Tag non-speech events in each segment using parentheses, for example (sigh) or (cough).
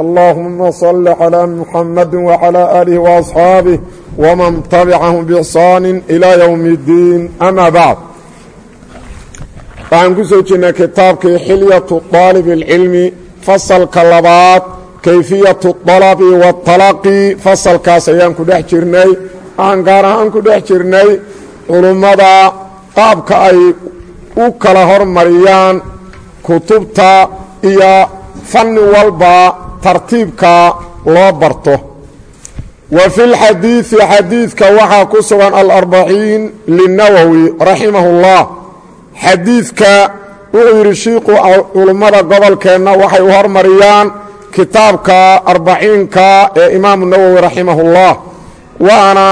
اللهم صل على محمد وعلى آله وأصحابه ومن تبعهم بإحsaan إلى يوم الdiin أmا bعd waxaan ku soo jirnay kitaabkii xilyaة طaalib الcilmi fasalka labaad kayfiyaة الطalb والطalaqi fasalkaas ayaan ku dhex jirnay waxaan gaar ahaan ku dhex jirnay culummada qaabka ay u kala hormariyaan kutubta iyo fanni walba tartiibka loo barto. Wa fi lxadiidi xadiidka waxaa ku sugan alarbaciin linawowi raximah اllah xadiidka wuxuu yidhi shiiku culummada gobolkeenna waxay u hormariyaan kitaabka arbaciinka ee imaamu nawowi raximah اllah waana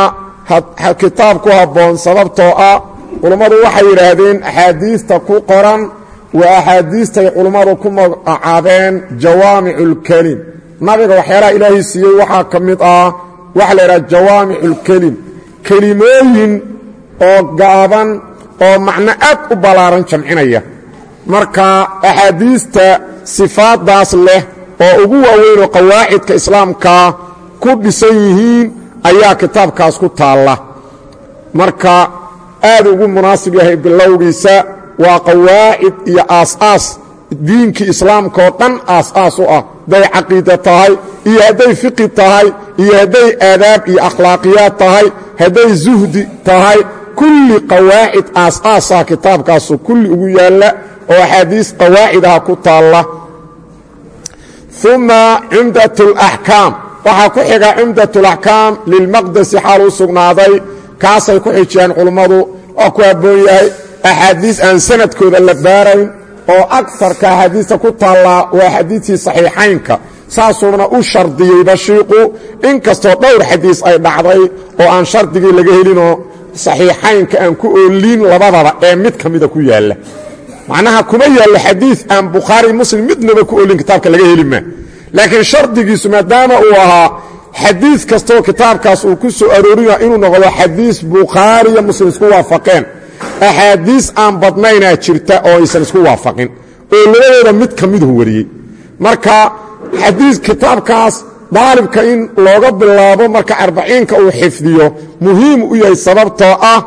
kitaab ku habboon sababtoo ah culummadu waxay yidhaahdeen axaadiista ku qoran waa axaadiistay culummadu ku magacaabeen jawaamicu اlkelim nabiga waxyaalaha ilaahay siiyey waxaa ka mid ah waxa la idhaha jawaamicu اlkelim kelimooyin oo gaaban oo macno aad u ballaaran jamcinaya. Marka axaadiista sifaaddaas leh oo ugu waaweynoo qawaacidka islaamka ku dhisan yihiin ayaa kitaabkaas ku taalla. Marka aad ugu munaasib yahay bilowgiisa waa qawaacid iyo aas-aas. Diinkii islaamka oo dhan aas-aas u ah. Hadday caqiida tahay iyo hadday fiqi tahay iyo hadday aadaab iyo akhlaaqiyaad tahay hadday zuhdi tahay kulli qawaacid aas-aasa kitaabkaasu kulli ugu yaalla oo axaadiis qawaacidaha ku taalla. Uma cumdat اlaxkaam waxaa ku xiga cumdat اlaxkaam lilmaqdesi xaal u sugnaaday. Kaasay ku xijiyaan culummadu waa ku habboon yahay axaadiis aan sanadkooda la baarayn oo agarka axaadiista ku taallaa waa xadiidkii saxiixaynka saasuuna u shardiyey bashiiqu inkastoo dhowr xadiis ay dhacday oo aan shardigii laga helinoo saxiixaynka aan ku oolin labadaba ee mid ka mida ku yaalla. Macnaha kuma yaallo xadiid aan bukhaari muslim midnaba ku oolin kitaabka laga heli maa laakiin shardigiisu maadaama uu ahaa xadiid kastoo kitaabkaas uu ku soo aroorina inuu noqdo xadiis bukhaari iyo muslim isku waafaqeen axaadiis aan badnaynaa jirta oo aysan isku waafaqin oo labadooda mid ka miduhu wariyey marka xadiis kitaabkaas daalibka in looga bilaabo marka arbaciinka uu xifdiyo muhiim u yahay sababtoo ah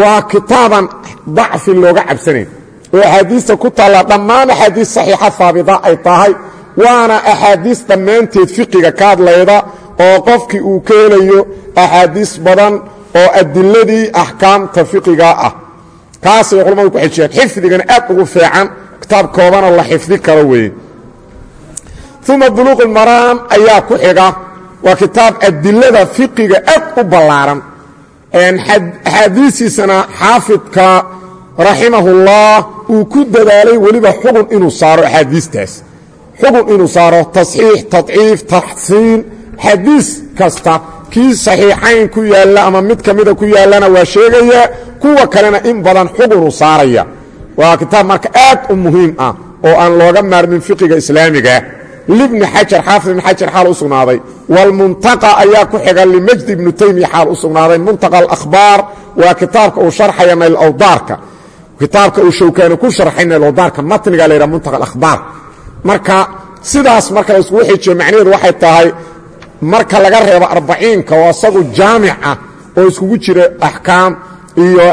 waa kitaaban dacfi looga cabsanayn oo axaadiista ku taalla dhammaan axaadiis saxiixa haabita ay tahay waana axaadiis dhammaanteed fiqiga ka hadlayda oo qofkii uu ka helayo axaadiis badan oo adiladii axkaamta fiqiga ah kaasay culamadu ku xijiyaan xifdigana aad ugu fiican kitaab koobana la xifdi karo weeye. Uma buluuq ulmaraam ayaa ku xiga. Waa kitaab adilada fiqiga aad u ballaaran. Axaadiistiisana xaafidka raximahullah uu ku dadaalay weliba xugun inuu saaro axaadiistaas xugun inuu saaro tasxiix tadciif taxsiin xadiis kasta kii saxiixayn ku yaalla ama mid ka mida ku yaallana waa sheegaya kuwa kalena in badan xugunu saaraya. Waa kitaab marka aad u muhiim ah oo aan looga maarmin fiqiga islaamiga. Libni xajar xaafid ibni xajar xaal u sugnaaday. Walmuntaqa ayaa ku xiga limajdi ibnu taymiya xaal u sugnaaday. Muntaqa alakhbaar waa kitaabka uu sharxaya naylawdaarka kitaabka uu shawkaani ku sharxay naylawdaarka matniga la yidhaha muntaqa alakhbaar. Marka sidaas marka la iskugu xijiyo macnaheedu waxay tahay marka laga reebo arbaciinka oo asagu jaamic ah oo iskugu jira axkaam iyo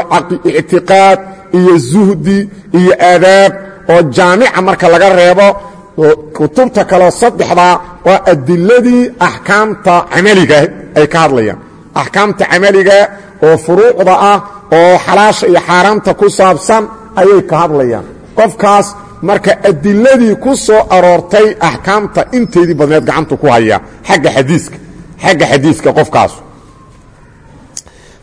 ictiqaad iyo zuhdi iyo aadaab oo jaamica marka laga reebo kutubta kaleo saddexdaa waa adiladii axkaamta camaliga ay ka hadlayaan. Axkaamta camaliga oo furuucda ah oo xalaasha iyo xaaraamta ku saabsan ayay ka hadlayaan. Qofkaas marka adiladii ku soo aroortay axkaamta inteedii badneed gacantu ku haya agga xadiiska xagga xadiiska qofkaas.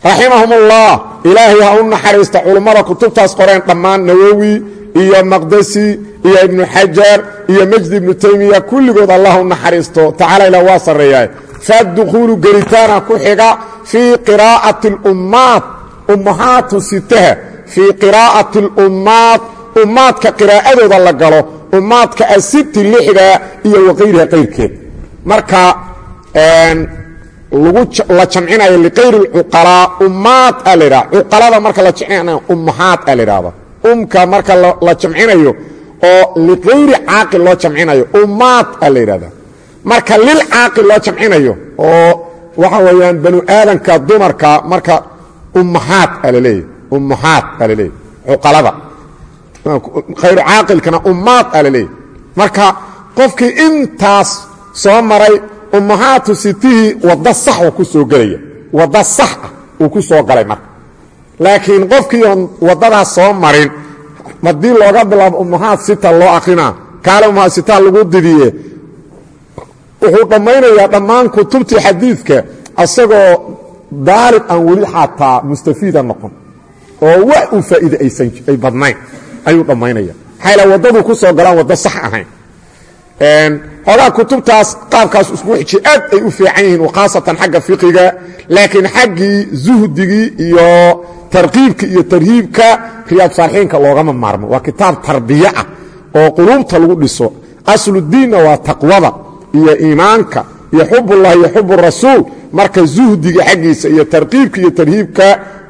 Raximahumullah ilaahay ha u naxariista culummada kutubtaas qoreen dhammaan nawowi iyo maqdesi iyo ibnu xajar iyo majdi ibnu taymiya kulligood allah u naxariisto tacala ilah waa sarreeyaa faddukuulu gelitaana ku xiga fii qiraa'ati اlummaat ummahaatu sitaha fii qiraa'ati اlummaad ummaadka qiraa'adooda la galo ummaadka asiti lixda iyo wakayriha qayrkeed marka la jamcinayo liqayri اcuqalaa ummaad a la cuqalada marka la jamcinayo ummahaad a umka marka la jamcinayo oo liqayri caaqil loo jamcinayo ummaad a marka lil caaqil loo jamcinayo oo waxa weeyaan banu aadanka dumarka marka ummahaad a laleeyahy ummahaad a khayru caaqilkana ummaad a laleeyahy marka qofkii intaas soo maray ummahaatu sitihii waddo sax uu ku soo gelaya. Waddo sax ah uu ku soo galay marka. Laakiin qofkii oon waddadaas soo marin haddii looga bilaabo ummahaad sita loo akrinaa kaale ummahaad sita lagu didiye wuxuu dhammaynayaa dhammaan kutubtii xadiidka asagoo daalib aan weli xataa mustafiida noqon oo wax uu faa'iide ay badnayn ayuu dhammaynaya. Maxaa ila waddaduu ku soo galaan waddo sax ahayn. Xoogaa kutubtaas qaabkaas isku aad ay u fiican yihiin khaasatan xagga fiqiga laakiin xaggii zuhdigii iyo tarqiibka iyo tarhiibka riyaad saalixiinka loogama maarmo. Waa kitaab tarbiye ah oo quluubta lagu dhiso. Asludiinna waa taqwada iyo iimaanka iyo xubullah iyo xub rasuul. Marka zuhdiga xaggiisa iyo tarqiibka iyo tarhiibka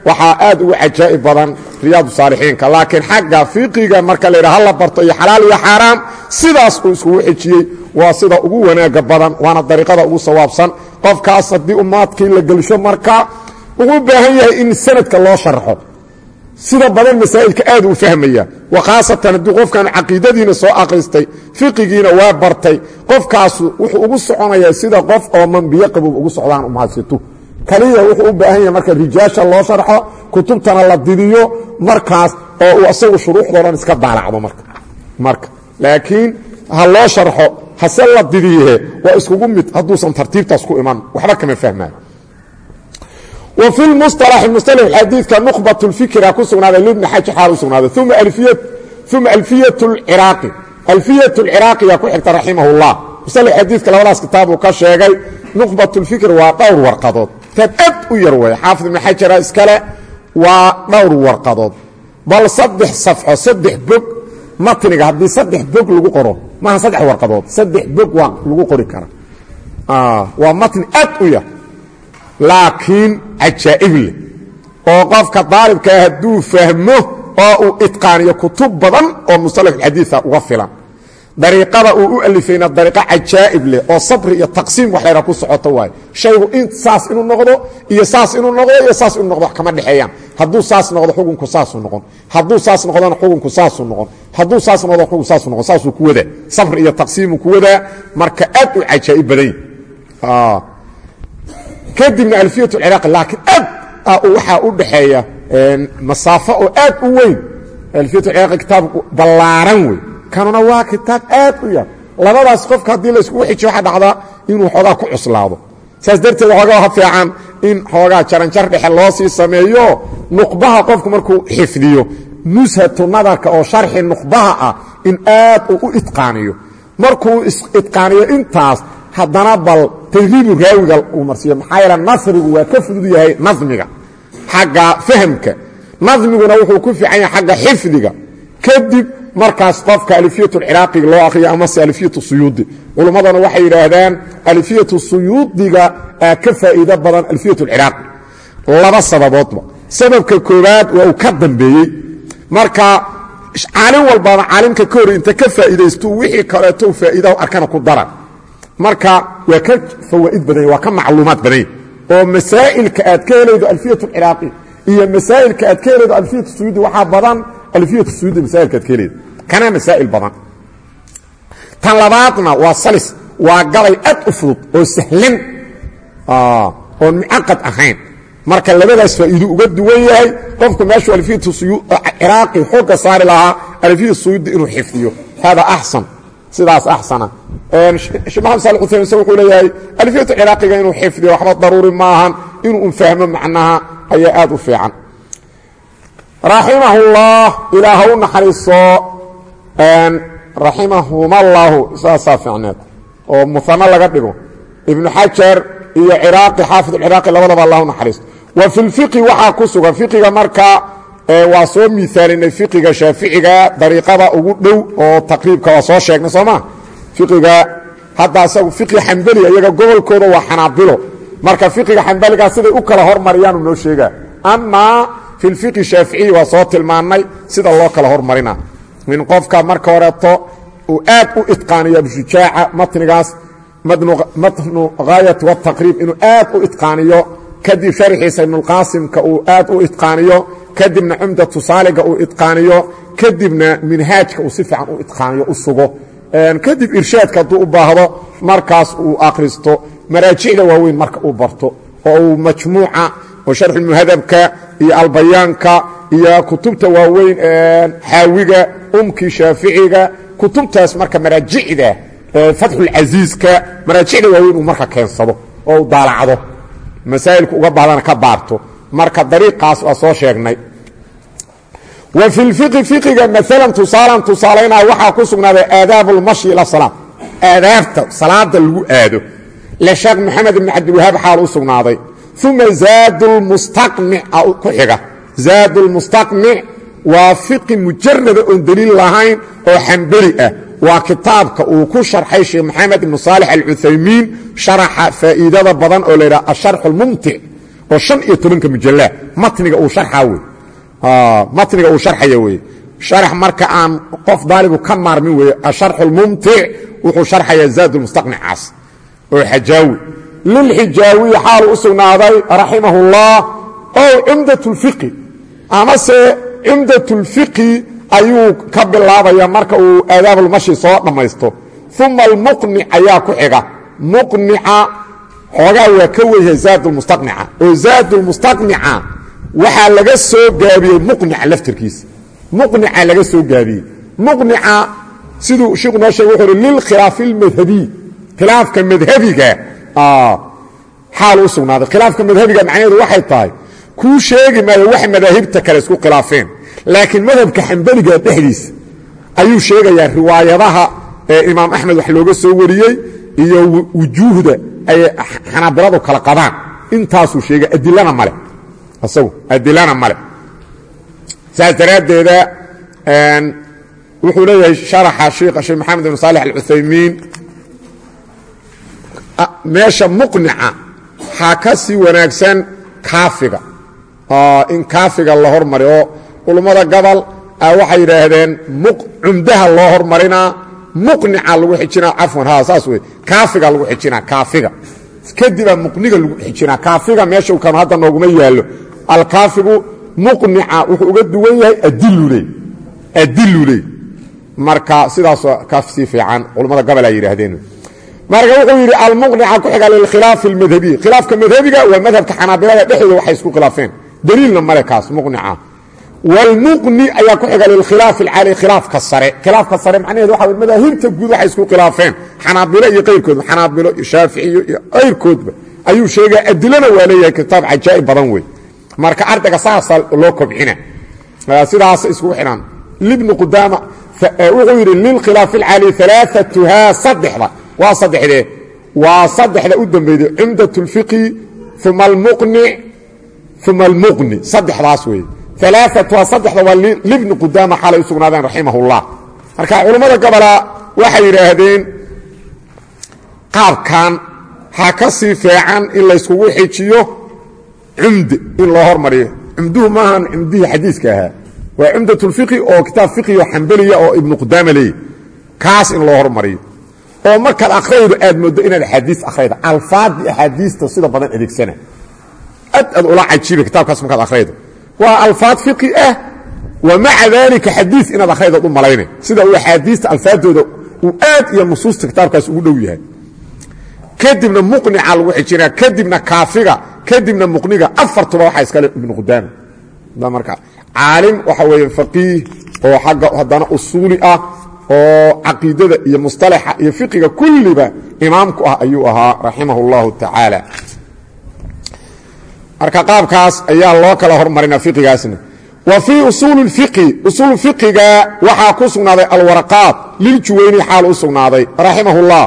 waxaa aad ugu cajaa'ib badan riyaad saalixiinka. Laakiin xagga fiqiga marka la yidha hala barto iyo xalaal iyo xaaraam sidaas uu iskugu xijiyey. Waa sida ugu wanaaga badan waana dariiqada ugu sawaabsan. Qofkaas haddii ummaadkii la gelsho marka wuxuu u baahan yahay in sanadka loo sharxo. Sida badan masaa'ilka aad u fahmaya. Wa khaasatan haddii qofkan caqiidadiina soo akhristay fiqigiina waa bartay qofkaasu wuxuu ugu soconayaa sida qof oo mambiyo qabow ugu socdaan umahadsitu keliya wuxuu u baahan yahay marka rijaasha loo sharxo kutubtana la didiyo markaas oo uu asagu shuruuxdoo iska daalacdo marka. Marka. Laakiin ha loo sharxo hase la didiye waa iskugu mid hadduusan tartiibtaas ku iman. Waxba kama fahmaayo wa fi lmusalax musalax xadiidka nuqbat lfikra ku sugnaaday libni xaji xaal u sugnaaday. Uma alfiyat lciraaqi alfiyat lciraaqiya ku xigta raximah اllah musalax xadiidka labadaas kitaabuu ka sheegay nuqbat lfikr waa dhowr warqadood kitaab aad u yar wey xaafid ibn xajara iskale waa dhowr warqadood. Bal saddex safxo saddex bog matniga haddii saddex bog lagu qoro maaha saddex warqadood. Saddex bog waa lagu qori kara. Waa matni aad u yar laakiin cajaa'ib leh. Oo qofka daalibkaa hadduu fahmo oo uu itqaaniyo kutub badan oo musalax xadiia uga filan dariiqada uu u alifayna dariiqo cajaa'ib leh oo sabri iyo taqsiim wax layha ku socoto waayo shaygu in saas inuu noqdo iyo saas inuu noqdo iyo saas inuu noqdo wax kama dhexeeyaan. Hadduu saas noqdo xukunku saasuu noqon. Hadduu saas noqdona xukunku saasuu noqon. Hadduu saas noqdo xukunku saasuu noqon. Saasuu ku wadaa sabri iyo taqsiimuu ku wadaa marka aad u cajaa'ib badan kadibna alfiyat ciraaqi laakiin aad waxaa u dhaxeeya masaafo oo aad u weyn. Alfiyat ciraaqi kitaab ballaaran wey kanuna waa kitaab aad u yar. Labadaas qofka haddii layskugu xijiyo waxa dhacdaa inuu xoogaa ku cuslaado. Saas darteed xoogaa fiican in xoogaa jaranjar dhexe loo sii sameeyo. Nuqbaha qofku markuu xifdiyo nushatu nadarka oo sharxi nuqbaha ah in aad uu u itqaaniyo markuu itqaaniyo intaas haddana bal tadriibu raawiga uu marsiiyo. Maxaa yeele nasrigu waa ka fudud yahay nadmiga xagga fahamka. Nadmiguna wuxuu ku fiican yahay xagga xifdiga. Kadib markaas qofka alifiyatu ciraaqi loo akriyo amase alifiyatu suyuudi. Culummadana waxay yidhaahdaan alifiyatu suyuudiga aa ka faa'iido badan alifiyatu ciraaqi laba sababoodba. Sababka koowaad waa uu ka dambeeyey. Marka caalim walbaba caalimka ka hor inta ka faa'iidaysto wixii kaleeto faa'iidahu arkana ku dara marka waa ka fawaa'id badanya waa ka macluumaad badanya oo masaa'ilka aad ka helaydo alfiyatu ciraaqi iyo masaa'ilka aad ka helaydo alfiyatu suyuudi waxaa badan alfiyatu suyuudi masaa'ilka aad ka helaydo kana masaa'il badan. Tan labaadna salis waa gabay aad u oo sahlan oon mucaqad ahayn. Marka labadaas faa'iidu uga duwan yahay qofku meeshuu alfiyatu ciraaqi xooga saari lahaa alfiyatu suyuudi inuu xifdiyo. Hada axsan sidaas axsana sheekh maxamed sali useyn isag wuxuu leeyahay alfiyatu inuu xifdiyo waxba daruuri maahan inuu un fahmo macnaha ayaa aad u fiican. Raximahullah ilaah u naxariiso raximahumallahu saasaa fiicneed oo muano laga dhigo. Ibnu xajar iyo ciraaqi xaafid ciraaqi labadaba allah naxariisto wa fi waxaa ku sugan fiqiga marka waa soo miaalinay fiqiga shaaficiga dariiqada ugu dhow oo taqriibka waa soo sheegnay sooma fiqiga hadda isagu fiqi xambeli iyaga gobolkooda waa xanaabilo. Marka fiqiga xambaligaa siday u kala hormariyaanu noo sheegaa. Amaa fi shaaficiyi waa soo tilmaannay sida loo kala hormarina min qofka marka horeeto uu aad u itqaaniyo abshujaaca matnigaas matnu haayat wataqriib inuu aad u itqaaniyo kadib sharxiisa ibnulqaasimka uu aad u itqaaniyo kadibna cumdatu saaliga uu itqaaniyo kadibna minhaajka uu si fiican u itqaaniyo u sugo. Kadib irshaadka hadduu u baahdo markaas uu akhristo. Maraajicda waaweyn marka uu barto oo uu majmuuca oo sharxulmuhadabka iyo albayaanka iyo kutubta waaweyn xaawiga umkii shaaficiga kutubtaas marka maraajicda fatxulcasiiska maraajicda waaweyn uu marka keensado oo u daalacdo. Masaa'ilku uga baahdana ka baarto. Marka dariiqaas waa soo sheegnay. Wa fi lfiqi fiqiga maalan tusaalan tusaalaynaa waxaa ku sugnaaday aadaabu lmashi ila salaad aadaabta salaada lagu aado. Lesheekh maxamed ibn cabdilwahaab xaal u sugnaaday uma zaad lmustaqnic ku xiga zaad lmustaqnic waa fiqi mujarada oon deliil lahayn oo xambeli ah. Waa kitaabka uu ku sharxay sheekh maxamed ibnu saalix alcuthaymiin sharaxa faa'iidada badan oo laydhaha asharxu almumtic oo shan iyo tobanka mujallaa matniga uu sharxaa wey matniga uu sharxaya weye sharax marka aan qof daalibu ka maarmin weeye asharxu almumtic wuxuu sharxayaa zaad lmustaqnicaas oo xajaawi lilxijaawiyi xaalu u sugnaaday raximahullah ow cumdat lfiqi amase cumdat lfiqi ayuu ka bilaabaya marka uu aadaabulmashi soo dhammaysto uma almuqnic ayaa ku xiga muqnica xoogaa waa ka weyhay zaadulmustaqnica oo zaadulmustaqnica waxaa laga soo gaabiyey muqnica laftirkiisa muqnica laga soo gaabiyey muqnica siduu shiku noo sheege wuxuu uhi lilkhilaafi اlmadhabiy khilaafka madhabiga xaal u sugnaaday. Khilaafka madhabiga macnaheedu waxay tahay kuu sheegi maayo wax madaahibta kale isku khilaafeen. Laakiin madhabka xambeliga dhexdiisa ayuu sheegayaa riwaayadaha ee imaam axmed wax looga soo wariyey iyo wujuuhda ay xanaabiladu kala qabaan. Intaasuu sheega adilana male isagu adilana male saas daraaddeeda wuxuu leeyahay sharaxa sheikh sheekh maxamed ibn saalix alcuthaymiin meesha muqnica waxaa ka sii wanaagsan kaafiga. In kaafiga la hormari oo culummada gobol waxay yidhaahdeen cumdaha loo hormarinaa muqnica lagu xijinaa. Cafwan ha saas wey kaafiga lagu xijinaa kaafiga. Kadibaa muqniga lagu xijinaa kaafiga meesha u kanu hadda nooguma yaallo. Alkaafigu muqnica wuxuu uga duwan yahay adiluley marka sidaasoo ka sii fiican culummada gobol ay yidhaahdeen marka wuxuu yidhi almuqnica ku xiga lilkhilaafi almadhabiy khilaafka madhabiga waa madhabka xanaabilada dhexdooda waxay isku khilaafeen. Daliilna male kaas muqnica. Wlmuqni ayaa ku xiga lilkhilaaf alcaali khilaafka sare. Khilaafka sare macnaheedu waxa wey madaahibta guud waxay isku khilaafeen. Xanaabilo iyo qayrkoodba xanaabilo iyo shaaficiyo iyo qayrkoodba. Ayuu sheegaa adilana waa leeyahay kitaab cajaa'ib badan wey marka ardayga saasaa loo kobcina. Sidaas iskugu xidhaan libni qudaama wuxuu yidhi lilkhilaafi alcaali alaaatuhaa saddexda waa saddexdee waa saddexda u dambeyday cumdat اlfiqhi uma almuqnic uma almuqni saddexdaas weeye alaaatuha saddexda waa libni qudaama xalay u sugnaadeen raximah اllah marka culummada gobola waxay yidhaahdeen qaabkan ha ka sii feecan in layskugu xijiyo cumde in loo hormariyo cumduhu maahan cumdihii xadiiska ahaa waa cumdat اlfiqhi oo kitaab fiqhigo xambeliya oo ibnu qudaama leeyahy kaas in loo hormariyo oo markaad akhraydo aad mooddo inaad axaadiis akhrayda alfaadii axaadiista sida badan adeegsana. Aad aad ula cajiiba kitaabkaas markaad akhraydo waa alfaad fiqi ah. Wa maca daalika xadiis inaad akhraydood u malayna sida uu axaadiista alfaadooda uu aad iyo nusuusta kitaabkaas ugu dhow yahay. Kadibna muqnica lagu xijinaa kadibna kaafiga kadibna muqniga afartuba waxaa iskale ibnu qudaama. Marka caalim waxa weeye faqiih oo xagga haddana usuuli ah oo caqiidada iyo musطalaxa iyo fiqiga kulliba imaamku ah ayuu ahaa raximah اllahu tacaala marka qaabkaas ayaa loo kala hormarina fiqigaasna wa fii usuuli اfiqhi usuul fiqiga waxaa ku sugnaaday alwaraqaat liljuwayni xaal u sugnaaday raximah اllah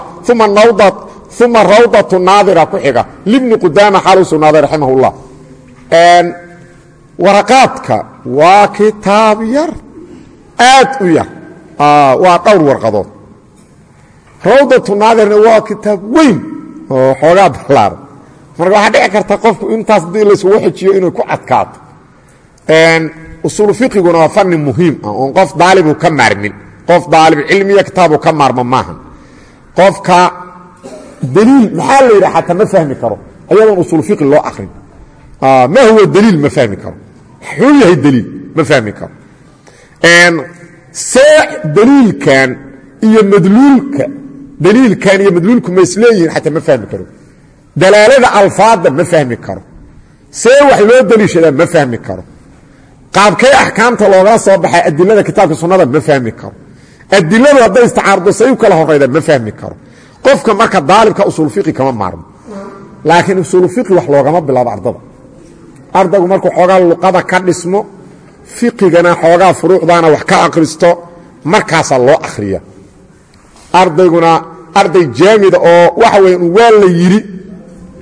uma rawdatu naadira ku xiga libni qudaama xaal u sugnaaday raximah اllah waraqaadka waa kitaab yar aad u yar waa dhowr warqadood. Rawdatu naadirna waa kitaab weyn oo xoogaa ballaaran marka waxaa dhici karta qofku intaas haddii laysugu xijiyo inay ku cadkaato usuulu fiqiguna waa fanni muhiim ah oon qof daalibu ka maarmin. Qof daalibcilmiya kitaabu ka maarma maaha qofka dliil maxaa la yidha ataa ma fahmi karo ayadoon usul fiqi loo akrin. Ma huwa dliil ma fahmi karo. Xuu yahay dliil ma fahmi karo see dliilkan iyo madluulka dliilkan iyo madluulku ma isleeyihin ataa ma fahmi karo. Dalaalada alfaadda ma fahmi karo. See wax loo deliishadaa ma fahmi karo. Qaabkee axkaamta loogala soo baxay adilada kitaabka sunnada ma fahmi karo. Adiladu hadday istacaardo say u kala horayda ma fahmi karo. Qofka marka daalibka usul fiqi kama maarmo. Laakiin usul fiqi wax loogama bilaabo ardada. Ardaygu markuu xoogaa luqada ka dhismo fiqigana xoogaa furuucdaana wax ka akhristo markaasaa loo akhriya. Ardayguna arday jaamida oo waxa weya waa la yidhi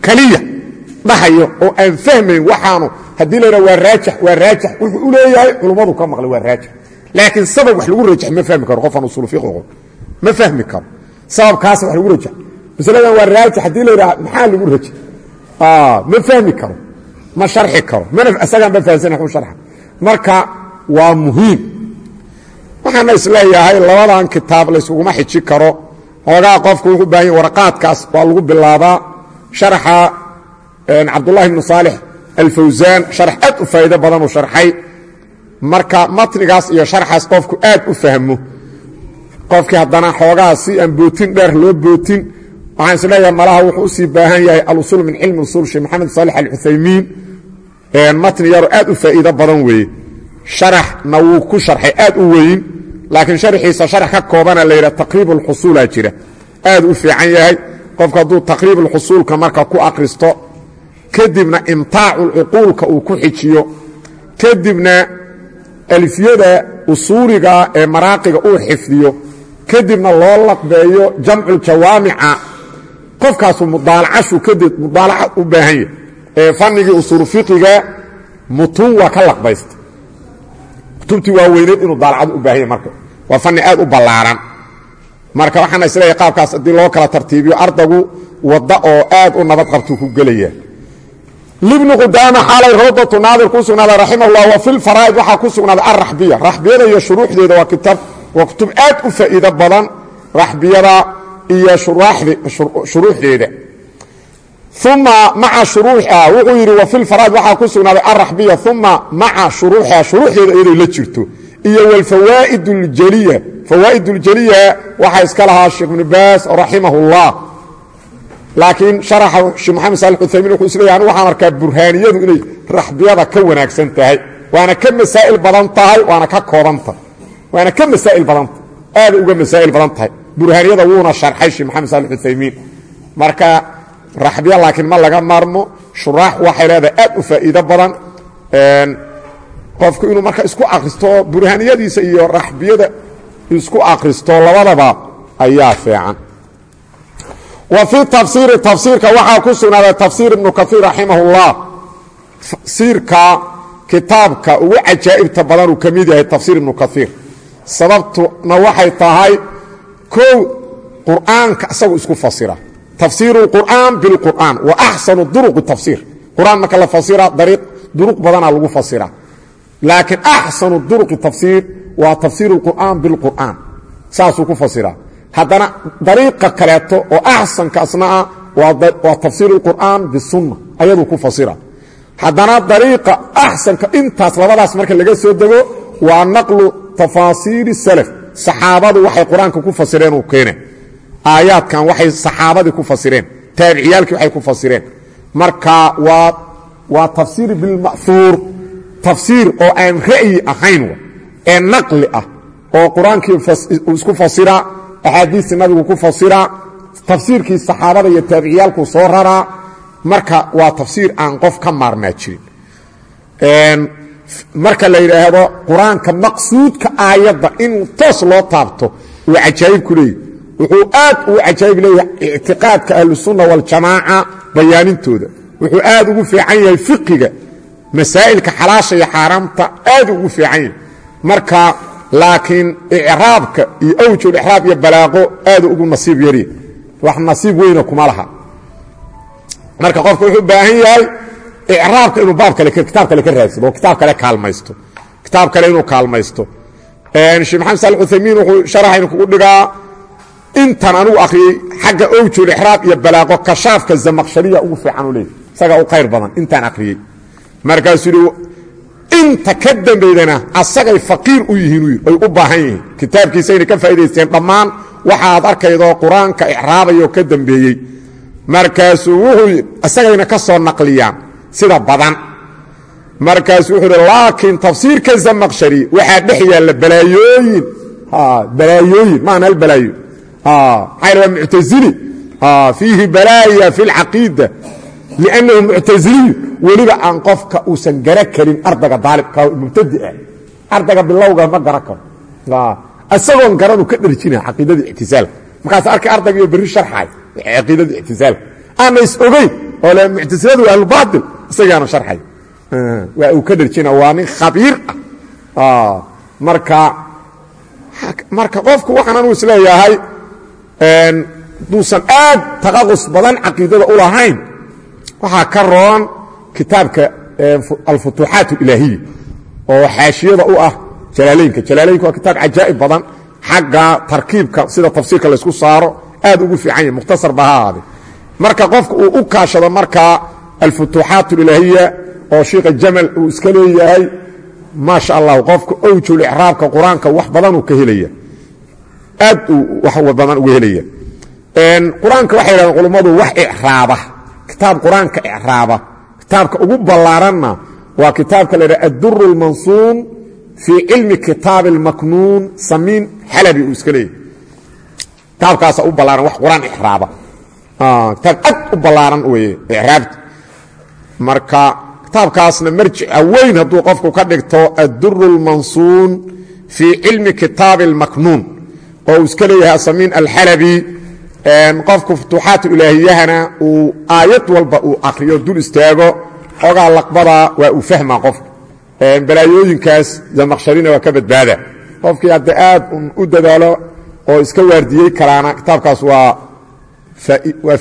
kaliya dhahayo oo aan fahmayn waxaanu haddii laydha waa raajix waa raajix wuxuu u leeyahay culummadu ka maqlay waa raajix laakiin sabab wax lagu rajax ma fahmi karo qofaan usul fiqi oqon ma fahmi karo. Sababkaas wax lagu rajax masaladan waa raajix haddii la yidhaha maxaa lagu rajax ma fahmi karo ma sharxi karo mana isagaan ba fahamsana xun sharxa marka waa muhiim. Waxaana is leeyahay labadan kitaab layskuguma xiji karo. Hoogaa qofku wuxuu baahan yahy waraqaadkaas waa lagu bilaabaa. Sharaxa cabdullahi ibnu saalix alfawsaan sharax aad u faa'iido badan uu sharxay. Marka matnigaas iyo sharxaas qofku aad u fahmo. Qofkii haddana xoogaa si aan bootin dheer loo bootin waxaan is leeyahay malaha wuxuu u sii baahan yahay alusul min cilmi usul sheekh maxamed saalex alcuthaymiin matni yaro aad u faa'iido badan weeye sharaxna wuu ku sharxay aad u weyn laakiin sharxiisa sharax ka koobana la yidhaha taqriib ulxusuulaa jira. Aad u fiican yahay qofku hadduu taqriib ulxusuulka marka ku akhristo kadibna imtaaculcuquulka uu ku xijiyo kadibna alfiyada usuuliga ee maraaqiga uu xifdiyo kadibna loo laqbeeyo jamculjawaamica qofkaasu mudaalacashu kadib mudaalaca u baahan yahy ee fanigii usuul fiqiga mutun waa ka laqbaysta kutubtii waa weyneed inuu daalacadu u baahan yahy marka. Waa fani aad u ballaaran. Marka waxaana is leeyahay qaabkaas haddii loo kala tartiibiyo ardagu wadda oo aad u nabad qabtuu ku gelaya libni qudaama xaalay rawdatu naadir ku sugnaaday raximahullah wa fi lfaraa'id waxaa ku sugnaaday alraxbiya raxbiyada iyo shuruuxdeeda waa kitaab waa kutub aad u faa'iido badan raxbiyada iyo shuruuxdeeda uma maca shuruuxa wuxuu yidhi wa fi lfaraa'id waxaa ku sugnaaday alraxbiya uma maca shuruuxiha shuruuxdeeda iyadoo la jirto. Iyo wlfawaa'id اljaliya fawaa'id اljaliya waxaa iska lahaa sheekh ibnu baas raximahullah. Laakiin sharaxa sheekh maxamed saali uthaymin wuxuu isleeyahy anigu waxaan arkaa burhaaniyadu inay raxbiyada ka wanaagsan tahay. Waana ka masaa'il badan tahay waana ka koobanta waana ka masaa'il badanta aaday uga masaa'il badan tahay. Burhaaniyada wuuna sharxay sheekh maxamed saali uthaymiin marka raxbiya laakiin ma laga maarmo. Shuraax waxay leedahay aad u faa'iido badan. Qofku inuu marka isku akristo burhaaniyadiisa iyo raxbiyada isku akristo labadaba ayaa fiican. Wa fi tafsiiri tafsiirka waxaa ku sugnaaday tafsiir ibnu kaiir raximah اllah tafsiirka kitaabka ugu cajaa'ibta badan uu ka mid yahay tafsiir ibnu kaiir sababtuna waxay tahay kow qur'aanka isagu isku fasira tafsiiru اlqur'aan biاlqur'aan wa axsanu duruqi tafsiir qur'aan marka la fasira dariiq duruq badana lagu fasira laakiin axsanu duruqi tafsiir waa tafsiir اlqur'aan biاlqur'aan saasuu ku fasira haddana dariiqa kaleeto oo axsankaasna ah waa tafsiir اlqur'aan bisunna ayaduu ku fasira haddana dariiqa axsanka intaas labadaas marka laga soo dego waa naqlu tafaasiiri salaf saxaabadu waxay qur-aanka ku fasireen uu keene aayaadkan waxay saxaabadii ku fasireen taabiciyaalkii waxay ku fasireen. Marka waa waa tafsiir bilma'huur tafsiir oo aan ra'yi ahayn ee naqli ah oo qur'aankii isku fasira axaadiistii nabigu ku fasira tafsiirkii saxaabada iyo taabiciyaalku soo raraa marka waa tafsiir aan qof ka maarmaa jirin. Marka la yidhaahdo qur'aanka maqsuudka aayadda in toos loo taabto uu cajaa'ib ku leeyahy wuxuu aad uu cajaa'ib leeyahay ictiqaadka ahlusunna waljamaaca bayaanintooda wuxuu aad ugu fiican yahay fiqiga masaa'ilka xalaasha iyo xaaraamta aad ugu fiican marka laakiin icraabka iyo awjul icraab iyo balaaqo aadu ugu nasiib yarya wax nasiib weyna kuma laha. Marka qofka wuxuu baahan yahay icraabka inuu baab kale kitaab kale ka raadsado kitaab kale kaalmaysto kitaab kale inuu kaalmaysto. Sheekh maxamed saali uthaymiin wuxuu sharaxaynu kugu dhigaa intan anugu akhriyey xagga awjul ixraab iyo balaaqo kashaafka zamaqshariya ugu fiican u leeyay isagaa u khayr badan intaan akhriyey. Markaasuu yidhi inta ka dambaydana asagay faqiir u yihiin ay u baahan yihiin. Kitaabkiisayna ka faa'idaysteen dhammaan waxaad arkaydoo qur'aanka icraabayoo ka dambeeyey. Markaasuu wuxuu isagayna ka soo naqliyaan sida badan. Markaasuu wuxuu yidhi laakiin tafsiirka zamaqshari waxaa dhex yaalla balaayooyin. Balaayooyin maana hal balaayo maxaa waa muctasili fiihi balaaya fi اlcaqiida liannahu muctasiliyu weliba aan qofka uusan gara karin ardayga daalibka mubtadiah ardayga bilowga ma gara karo isagoon garanu ka dharjina caqiidada ictisaalka markaas arkay ardayga iyo berri sharxay caqiidada ictisaalka aana is ogeyn oo le muctasiladu waa ahlubaatil isagaana sharxay waa uu ka dharjina waa nin khabiir ah marka marka qofku waxaan anuu is leeyahay duusan aad taqaqus badan caqiidada u lahayn waxaa ka roon kitaabka alfutuuxaat ilaahiya oo xaashiyada u ah jalaalaynka jalaalaynka waa kitaab cajaa'ib badan xagga tarkiibka sida tafsiirka laysku saaro aad ugu fiican yahy mukhtasar ba marka qofka uu u kaashado markaa alfutuuxaat ilaahiya oo shiikha jamal uu iska leeyahay maa sha qofka owjul icraabka qur'aanka wax badanuu ka helaya aad uu wax badan uga helaya qur-aanka waxay yidhahdeen culummadu wax icraaba kitaab qur-aanka icraaba kitaabka ugu ballaaranna waa kitaabka la yidhaha adduru اlmansuun fii cilmi kitaabi اlmaknuun samiin xalabi uu iska leeyahy kitaabkaasa u ballaaran wax qur-aan icraaba kitaab aad u ballaaran weeye icraabta marka kitaabkaasna marjica weyn hadduu qofku ka dhigto adduru اlmansuun fii cilmi kitaabi اlmaknuun oo uu iska leeyahay asamiin alxalabi qofku futuuxaat ilaahiyahana uu aayad walba uu akriyo dul istaago ogaa laqbada waa uu fahma qofka balaayooyinkaas zamaqsharina waa ka badbaada. Qofkii hadda aad u dadaalo oo iska waardiyey karaana kitaabkaas waa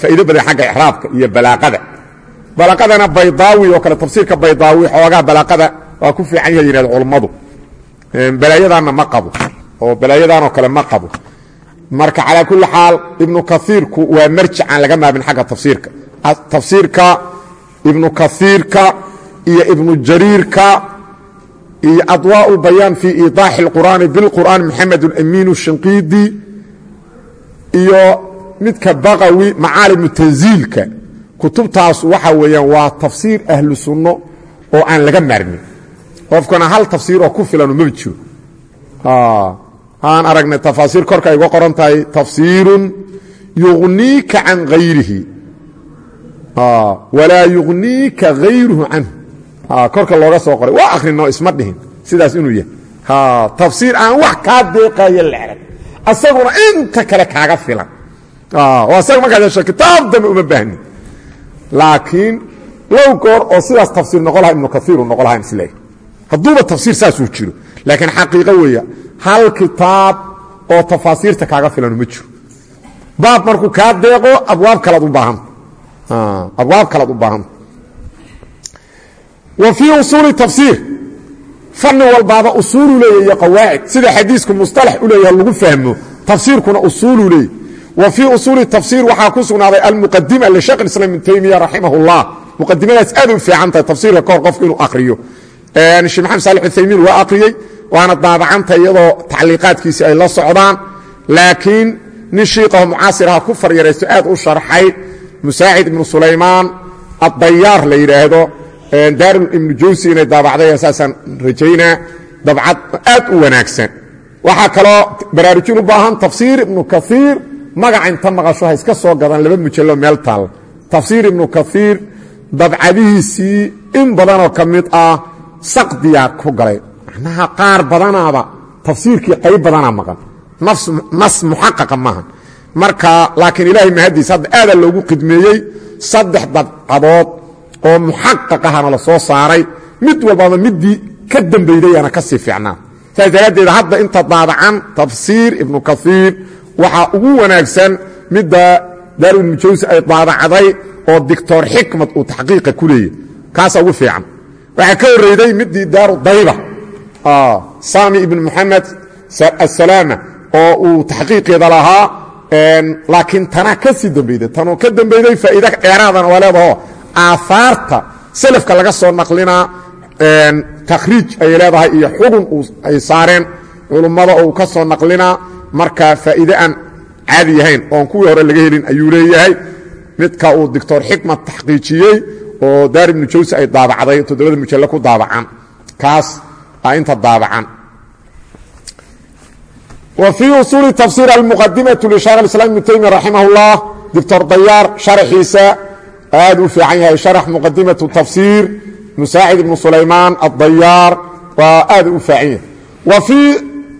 faa'iido badan xagga ixraabka iyo balaaqada. Balaaqadana baydaawi oo kale tafsiirka baydaawi xoogaa balaaqada waa ku fiican yaha yihahdo culummadu balaayadaanna ma qabo oo balaayadanoo kale ma qabo. Marka calaa kuli xaal ibnu kaiirku waa marjicaan laga maabin xagga tafsiirka. Tafsiirka ibnu kaiirka iyo ibnu jariirka iyo adwaa bayaan fii iidaaxi اlqur'aani bilqur'aan maxamed amiin shinqiidi iyo midka baqawi macaalimu tanziilka kutubtaas waxa weeyaan waa tafsiir ahlu sunno oo aan laga maarmin. Qofkana hal tafsiiroo ku filan maba jiro aan aragnay tafaasiir korka uga qoran tahay tafsiirun yugniika can hayrihi walaa yugniika hayruhu canhu. Korka looga soo qoray. Waa akhrino isma dhihin. Sidaas inuu yahay. Tafsiir aan wax kaa deeqayo leerag asaguna inta kale kaaga filan. Oo asaga markaad kitaab dambe uma baahni. Laakiin low goor oo sidaas tafsiir noqon laha ibnu kaiiru noqon laha isleeyahy hadduuba tafsiir saasuu jiro. Laakiin xaqiiqo weeya hal kitaab oo tafaasiirta kaaga filan ma jiro. Baab markuu kaa deeqo abwaab kalaad u baahanta abwaab kalaad u baahanta wa fii usuuli tafsiir. Fanni walbaaba usuulu leeya iyo qawaacid. Sida xadiisku musطalax u leeyaha lagu fahmo tafsiirkuna usuulu leeya wa fii usuuli tafsiir waxaa ku sugnaaday almuqadima lishekh islaam ibn taymiya raximah muqadimadaas aad u fiican tahay tafsiirka kahor qofku inuu akriyo sheekh maxamed saali uthaymiin waa akhriyey waana daabacanta iyadoo tacliiqaadkiisi ay la socdaan. Laakiin nin shiikaho mucaasiraha ku faryaraysto aad u sharxay. Musaacid ibnu sulaymaan addayaar la yidhaahdo daarul ibnu jawsi inay daabacday saasaan rajaynaa dabcad aad u wanaagsan. Waxaa kaloo baraarujin u baahan tafsiir ibnu kaiir magaca inta maqasho ha iska soo gadaan laba mujallo meel taalla tafsiir ibnu kaiir dabcadihiisii in badanoo saqdiyaa ku galay. Macnaha qaar badanaaba tafsiirkii qayb badanaa maqan nas muxaqaqa maaha marka laakiin ilaahay mahadiis hadda aadaa loogu khidmeeyey saddex dabcadood oo muxaqaqahana la soo saaray. Mid walbaba midii ka dambaydayana ka sii fiicnaa saas daraaddeed hadda inta daabacan tafsiir ibnu kaiir waxaa ugu wanaagsan midda daaru ay daabacday oo dictor xikmad uu taxqiiqa ku leeyay. Kaasa ugu fiican waxaa ka horreyday midii daaru dayba. Sami ibn moxamed asalaama oo uu taxqiiqeeda lahaa laakiin tanaa ka sii dambeyday tanuu ka dambeyday faa'iida dheeraadana waa leedaho aahaarta selafka laga soo naqlinaa takhriij ay leedahay iyo xugun ay saareen. Culummada uu ka soo naqlinaa marka faa'iide aan caadi yahayn oon oo daar ibnu jawsi ay daabacday toddobada mujallo ku daabacan kaas a inta daabacan wa fii usuuli tafsiir almuqadimatu lishaekh islam ibnu taymiya raximah اllah doctor dayaar sharaxiisa aad u fiican yahay sharax muqadimatu tafsiir musaacid ibnu sulaymaan addayaar waa aad u fiican yahay.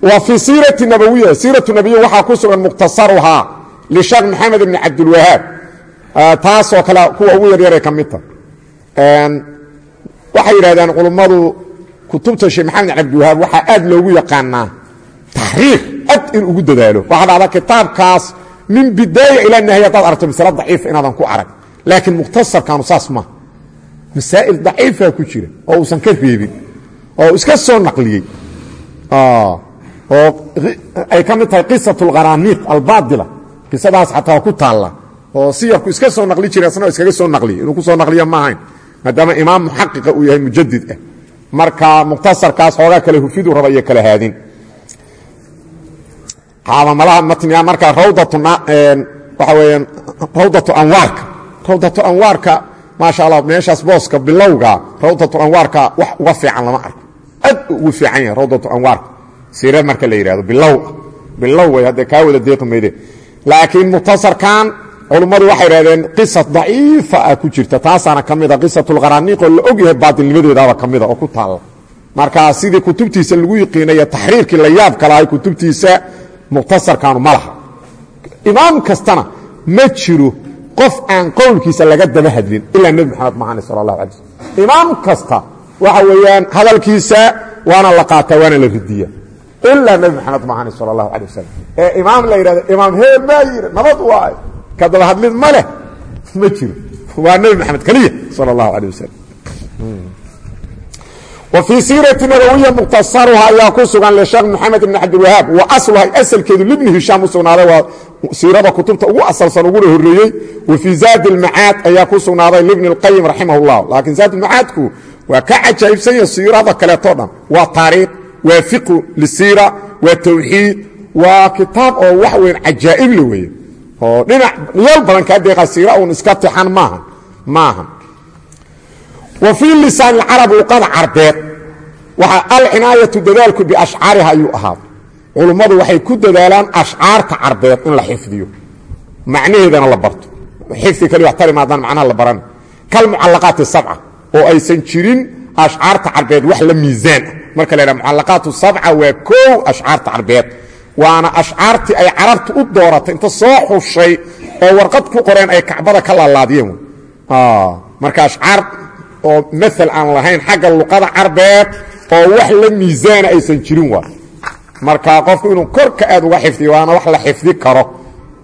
Wa fii siirati nabawiya siiratu nabiya waxaa ku sugan mukhtasaruhaa lisheekh maxamed ibni cabdilwahaab taasoo kale kuwa ugu yaryaray ka midta waxay yidhahdeen culummadu kutubta sheekh maxamed cabdiwahaab waxaa aad loogu yaqaanaa taxriir ad in ugu dadaalo. Waxaa dhacda kitaabkaas min bidaaya ilaa nahya haddaad aragto masale daciifa inaadan ku arag. Laakiin mukhtasarkaanu saas maaha masaa'il daciifa ku jira oo uusan ka reebin oo iska soo naqliyey. Oo ay ka mid tahay qisat alkhanaaniiq albaadila qisadaas xataa ku taalla oo siyarku iska soo naqli jira iskaga soo naqliya inuu ku soo naqliya ma ahayn maadaama imaam muxaqiqa uu yahay mujadid ah marka mukhtasarkaas xoogaa kale hufidu raba iyo kala haadin. Haadamalaha matniga marka rawdatu waxa weeyaan rawdatu anwaarka. Rawdatu anwaarka maasha allah meeshaas booska bilowga rawdatu anwaarka wax uga fiican lama arko. Aad ugu fiican yahay rawdatu anwaarka. Siira marka la yidhahdo bilow. Bilow way haddee kaa wada deeqi mayde laakiin mukhtasarkan culummadu waxay idhahdeen qisa daciifa ah ku jirta. Taasaana ka mida qisatulkharaaniiqoo la og yahay baatilnimadeedaaba ka mida oo ku taalla marka sidii kutubtiisa lagu yiqiinaya taxriirkii la yaabka lahay kutubtiisa mukhtasarkaanu ma laha. Imaam kastana ma jiro qof aan qowlkiisa laga daba hadlin ilaa nebi moxamed mahane sal allahu alay slm imaam kasta waxa weeyaan hadalkiisa waana la qaataa waana la ridiya ilaa nebi moxamed mahane sal allahu alay wasalam ee imaam la yidhahdo imaam heel maa yidhi nabad waay ka daba hadlid ma leh ma jiro waa nebi moxamed keliya sal allahu alay wasalam wa fii siirati nabawiya mukhtasaruha ayaa ku sugan lisheekh maxamed ibn cabdilwahaab wa asluha asalkeedu libni hishaam u sugnaaday waa siirada kutubta ugu asalsan uguna horeeyey wa fii zaadi lmacaad ayaa ku sugnaaday libni اlqayim raximah اllah laakiin zaadmacaadku waa ka cajaa'ibsan yahe siirada kaleeto dhan waa taariikh waa fiqu lisiira waa tawxiid waa kitaab oo wax weyn cajaa'ibla weeye oo dhinac yaal badan kaa deeqa siira uun iska tixan maaha maaha wa fii lisaan اcarab luqada carbeed. Waa alcinaayatu dadaalku biashcaariha ayuu ahaada culummadu waxay ku dadaalaan ashcaarta carbeed in la xifdiyo. Macnaheedana la barto. Xifdi kali wax tari maadaan macnaha la baran. Kalmucallaqaati sabca oo aysan jirin ashcaarta carbeed wax la miisaan ah. Marka la ydhaha mucallaqaatu sabca waa koow ashcaarta carbeed waana ashcaartii ay carabtu u dooratay inta soo xushay oo warqad ku qoreen ay kacbada ka laalaadiyeen marka ashcaar oo maal aan lahayn xagga luqada carbeed oo wax la miisaana aysan jirin waa. Marka qofku inuu korka aad uga xifdiyo waana wax la xifdi karo.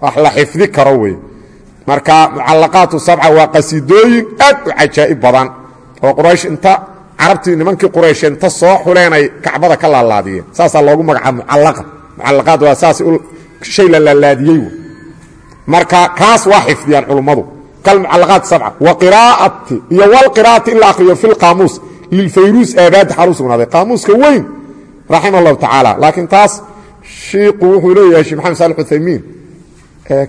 Wax la xifdi karo wey. Marka mucallaqaatu sabca waa qasiidooyin aad u cajaa'ib badan oo quraysh inta carabtii nimankii quraysh inta soo xuleen ay kacbada ka laalaadiyeen. Saasaa loogu magacaaba mucallaqa mucallaqaad waa saas shay la laalaadiyey marka kaas waa xifdiyaan culummadu kalmucallaqaat sabca. Wa qiraa'ati iyo walqiraa'ati in la akhriyo fi lqaamuus lilfayruus aabaadi xaal u sugnaaday qaamuuska weyn raximah اllahu tacaala. Laakiin taas shiiku wuxuu leeyahay shee maxamed salix uthaymiin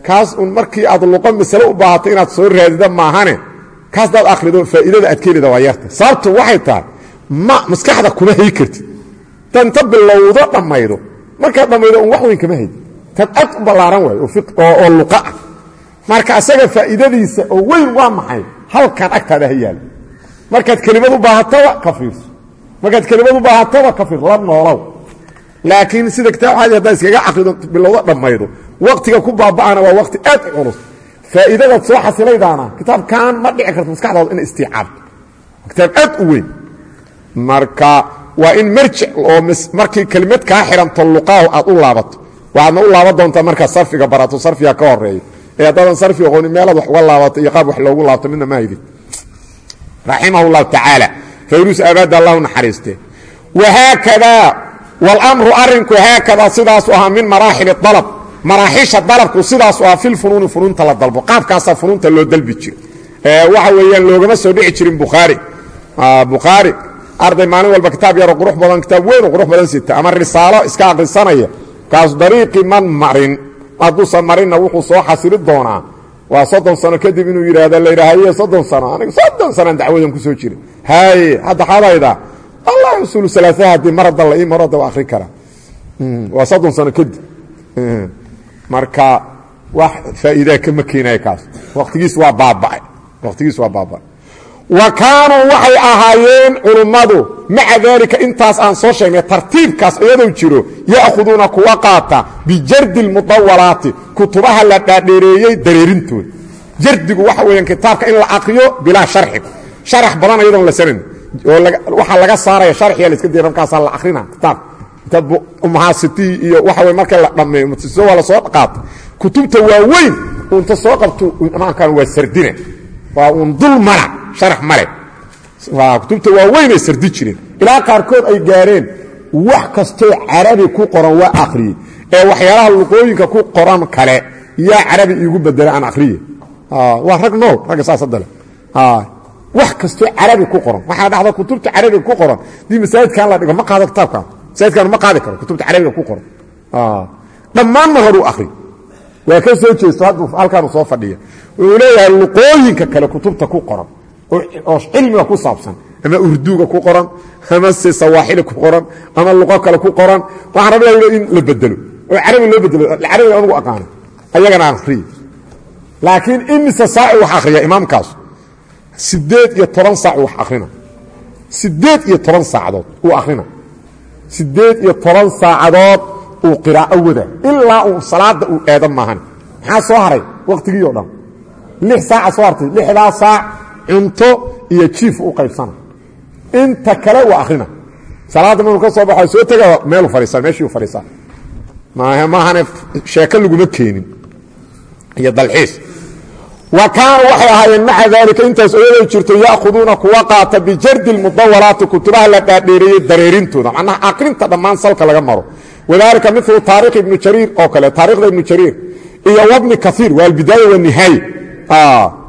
kaas un markii aad luqo masale u baahato inaad soo raadida maahane kaas daad akhrido faa'iidada aad kelida waa yarta sababtu waxay tahay ma maskaxda kuma hay kartid. Tanta bilowdo dhammaydo markaad dhammaydo un wax weyn kama hayd. Tan ad u ballaaran waayo oo luqa ah. Marka asaga faa'iidadiisa oo weyn waa maxay? Halkan agtaada ha yaalo markaad kelimad u baahataba ka fiirso. Markaad kelimad u baahataba ka fiirso la noolow. Laakiin sida kitaab xadi haddaad iskaga caqrido bilowdo dhammaydo. Waktiga ku baaba'ana waa wakti aad u culus. Faa'iidadaad soo xasilaydaana kitaabkan ma dhici karto maskaxdaada ina istiicaabto kitaab aad u weyn. Marka waa in marjac oo markii kelimad kaa xihanto luqaahu aad u laabato. Waxaadna u laaban doontaa markaad sarfiga barato sarfiga ka horeeyo ee haddaadan sarfi aqooni meelaad wax uga laabato iyo qaab wax loogu laabto midna maahidin raximahu llahu tacaala fayruus aabaadda allahu naxariiste. Wahaakadaa walamru arrinku haakadaa sidaasu ahaa min maraaxili dalab. Maraaxisha dalabku sidaasu ahaa filfunuuni funuunta la dalbo. Qaabkaasaa funuunta loo dalbi jiro. Waxa weeyaan loogama soo dhici jirin bukhaari. Bukhaari arday maalin walba kitaab yaroo qurux badan kitaab weyn oo qurux badan sita. Ama risaalo iska aqrisanaya. Kaas dariiqii man marin. Hadduusan marinna wuxuu soo xasili doonaa. Waa soddon sano kadib inuu yidhaahdo la yidhaahaye soddon sano. Aniga soddon sanaan dacwadan ku soo jira haye hadda xadayda allah usuulu salaasaha haddii mar hadda la ii maro hadda waa akhri karaa waa soddon sano kadib. Marka wax faa'iidaa kama keenayo kaas. Waqtigiis waa baaba'ay. Waqtigiis waa baaba'ay wa kaanuu waxay ahaayeen culummadu maca daalika intaas aan soo sheegnay tartiibkaas iyadoo jiro ya'khuduuna kuwa qaata bijardi lmudawalaati kutubaha la dhaadheereeyey dareerintooda. Jardigu waxa weeyaan kitaabka in la aqriyo bilaa sharxin sharax badan iyadoon la sanan oo waxaa laga saaraya sharxiya la iska daya markaasaa la akrina kitaabka intaad umahasitii iyo waxa wey marka la dhammeeyo mutiso waa la soo qaata. Kutubta waaweyn unta soo qabto imaankan waa sardina waa uun dul mala sharax male waa kutubta waaweynay sardi jireen. Ilaa qaarkood ay gaareen wax kastoo carabi ku qoran waa akhriyey ee waxyaalaha luqooyinka ku qoran kale yaa carabi iigu bedela aan akhriye. Waa rag nool ragga saas hadda le wax kastoo carabi ku qoran. Waxaa dhacda kutubta carabiga ku qoran. Dii masaajidkan la dhigo ma qaado kitaabkan masaajidkan ma qaadi karo kutubta carabiga ku qoran. Dhammaan mar horuu akhri. Waa ka soo jeesto halkaanu soo fadhiya wuxuu leeyahay luqooyinka kale kutubta ku qoran oo cilmiga ku saabsan. Ama urduga ku qoran ama se sawaaxili ku qoran ama luqo kale ku qoran. Waxaan rabaa in la bedelo oo carabi loo bedelo carabiga anugu aqaano. Ayagana aan akhriye laakiin imise saaci wax akhriya imaamkaas? Sideed iyo toban saac wax akhrina sideed iyo toban saacadood uu akhrina sideed iyo toban saacadood uu qiraa'o wada. Ilaa uu salaada uu eedan maahan. Maxaa soo haray? Wakhtigii o dhan. Lix saaca soo hartay. Lixdaa saac cunto iyo jiif u qaybsana inta kale waa akhrina. Salaadda markuu ka soo baxo soo tega meelu fadhiisaa meeshii fadhiisaa maahane sheeko laguma keenin. Iyo dalxiis. Wa kaanuu waxay ahaayeen maca daalika intaas oyadoo jirto ya'khuduuna kuwa qaata bijardi lmudawalaati kutubaha la dhaadheereeyey dareerintooda. Macnaha akrinta dhammaan salka laga maro. Wadaalika milu taarikh ibnu jariir oo kale taarikhda ibnu jariir iyo wabni kaiir waa albidaaya wanihaaya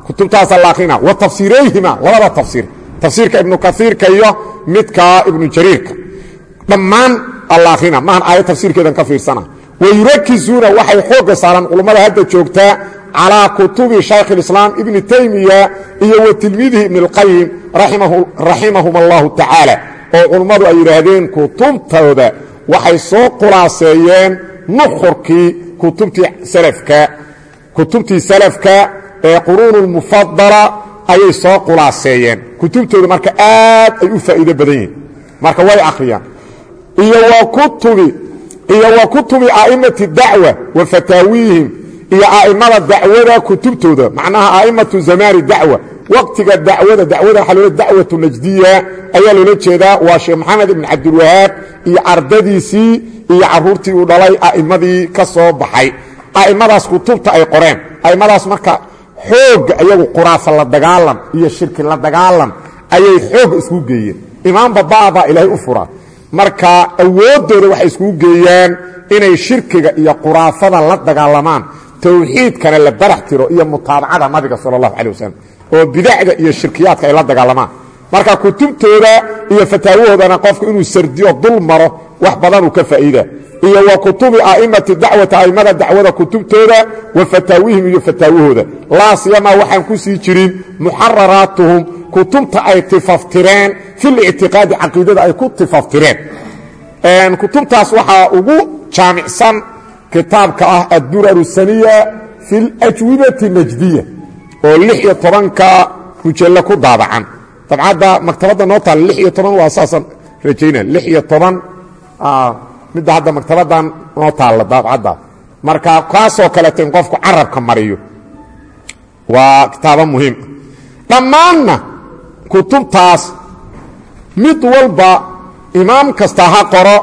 kutubtaasaa la akhrina wa tafsiirayhima labada tafsiir. Tafsiirka ibnu kaiirka iyo midka ibnu jariirka. Dhammaan alla akhrina maahan tafsiirkeedan ka fiirsana. Wa yurakisuuna waxay xoogga saaraan culummada hadda joogta calaa kutubi shaykh اlislaam ibni taymiya iyo wa tilmiidihi ibn اlqayim raximahum allahu tacaala oo culummadu ay yidhaahdeen kutubtooda waxay soo khulaaseeyeen nuxurkii kutubtii salafka ee quruun اlmufadala ayay soo khulaaseeyeen. Kutubtooda marka aad ay u faa'iido badan yihiin marka way akhriyaan. Iyo iyo wa kutubi a'imati dacwa wa fataawiihim iyo a'immada dacwada kutubtooda macnaha a'immatu zamaani dacwa waqtiga dacwada dacwada waxaa loola najdiya ayaa loola jeedaa waa sheekh maxamed ibn cabdilwahaab iyo ardadiisii iyo carruurtii uu dhalay a'immadii ka soo baxay. A'immadaas kutubta ay qoreen. A'immadaas marka xoogga iyagu quraafa la dagaalam iyo shirki la dagaalam ayay xoogga isku geeyeen. Imaamba ba'baa ilaahay u furaa marka awooddooda waxay iskugu geeyaan inay shirkiga iyo quraafada la dagaalamaan towxiidkana la barax tiro iyo mutaabacada nabiga sal اllahu alay wasalam oo bidacda iyo shirkiyaadka ay la dagaalamaan marka kutubtooda iyo fataawahoodana qofku inuu sardiyo dul maro wax badanuu ka faa'iida. Iyo wa kutubi a'imati dacwata a'immada dacwada kutubtooda wa fataawihim iyo fataawahooda. Laa siyamaa waxaan ku sii jirin muxararaatuhum kutubta ay tifaftireen filictiqaadi caqiidada ay ku tifaftireen. Kutubtaas waxaa ugu jaamicsan kitaabka ah addurar saniya fi اlajwibati najdiya oo lix iyo tobanka mujallo ku daabacan dabcadda maktabadda noo taal lix iyo toban waa saasaan rajayna lix iyo toban. Midda hadda maktabaddan noo taalla daabcadda marka kaasoo kaleeto in qofku carabka mariyo. Waa kitaabo muhiim. Dhammaanna kutubtaas mid walba imaam kasta ha qoro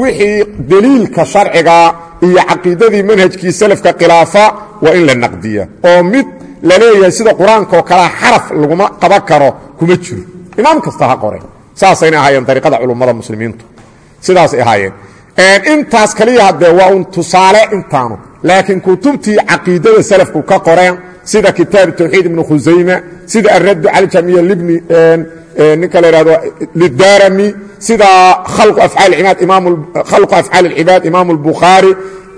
wixii deliilka sharciga iyo caqiidadii manhajkii salafka khilaafa waa in la naqdiya oo mid la leeyahay sida qur'aanka oo kalea xaraf laguma qaban karo kuma jiro. Imaam kasta ha qore saasayna ahaayeen dariiqada culummada muslimiintu. Sidaasay ahaayeen. Intaas kaliya haddee waa un tusaale intaanu. Laakiin kutubtii caqiidada salafku ka qoreen sida kitaab tawxiid ibnu khusayma sida araddu cala jamiya libni ninka la ihahdo lidarami sida khalqu afcaal ibaad khalqu afcaal alcibaad imaamu albukhaari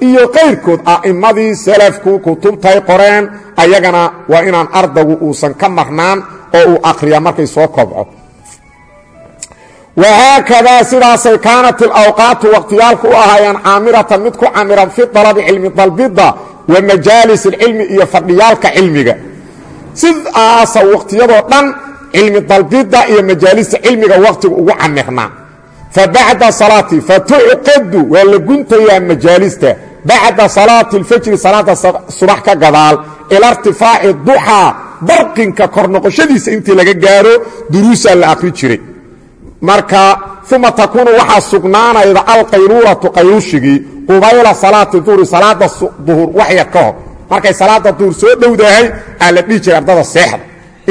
iyo kayrkood a'immadii salafku kutubtay qoreen ayagana waa inaan ardagu uusan ka marnaan oo uu akhriya markay soo kobco. Wahaakadaa sidaasay kaanat ilawqaatu waqhtiyaalku u ahaayeen caamiratan mid ku camiran fi dalabi cilmi dalbidda wa majaalis alcilmi iyo fadhiyaalka cilmiga. Sidaasa waqhtiyadoo dhan cilmi dalbidda iyo majaalista cilmiga wakhtiga ugu camirnaa fa bacda salaati fatucqadu waa la guntayaa majaalista bacda salaati alfajri salaada subax ka gadaal ila irtifaaci duxaa barqinka kor noqoshadiisa intii laga gaaro duruusaa la akhri jiray. Marka uma takuunu waxaa sugnaanayda alqayluulatu qayluushigii qubayla salaati duhri salaada duhur waxyar ka hor. Markay salaada duhur soo dhowdahay aa la dhihi jiray ardada seexda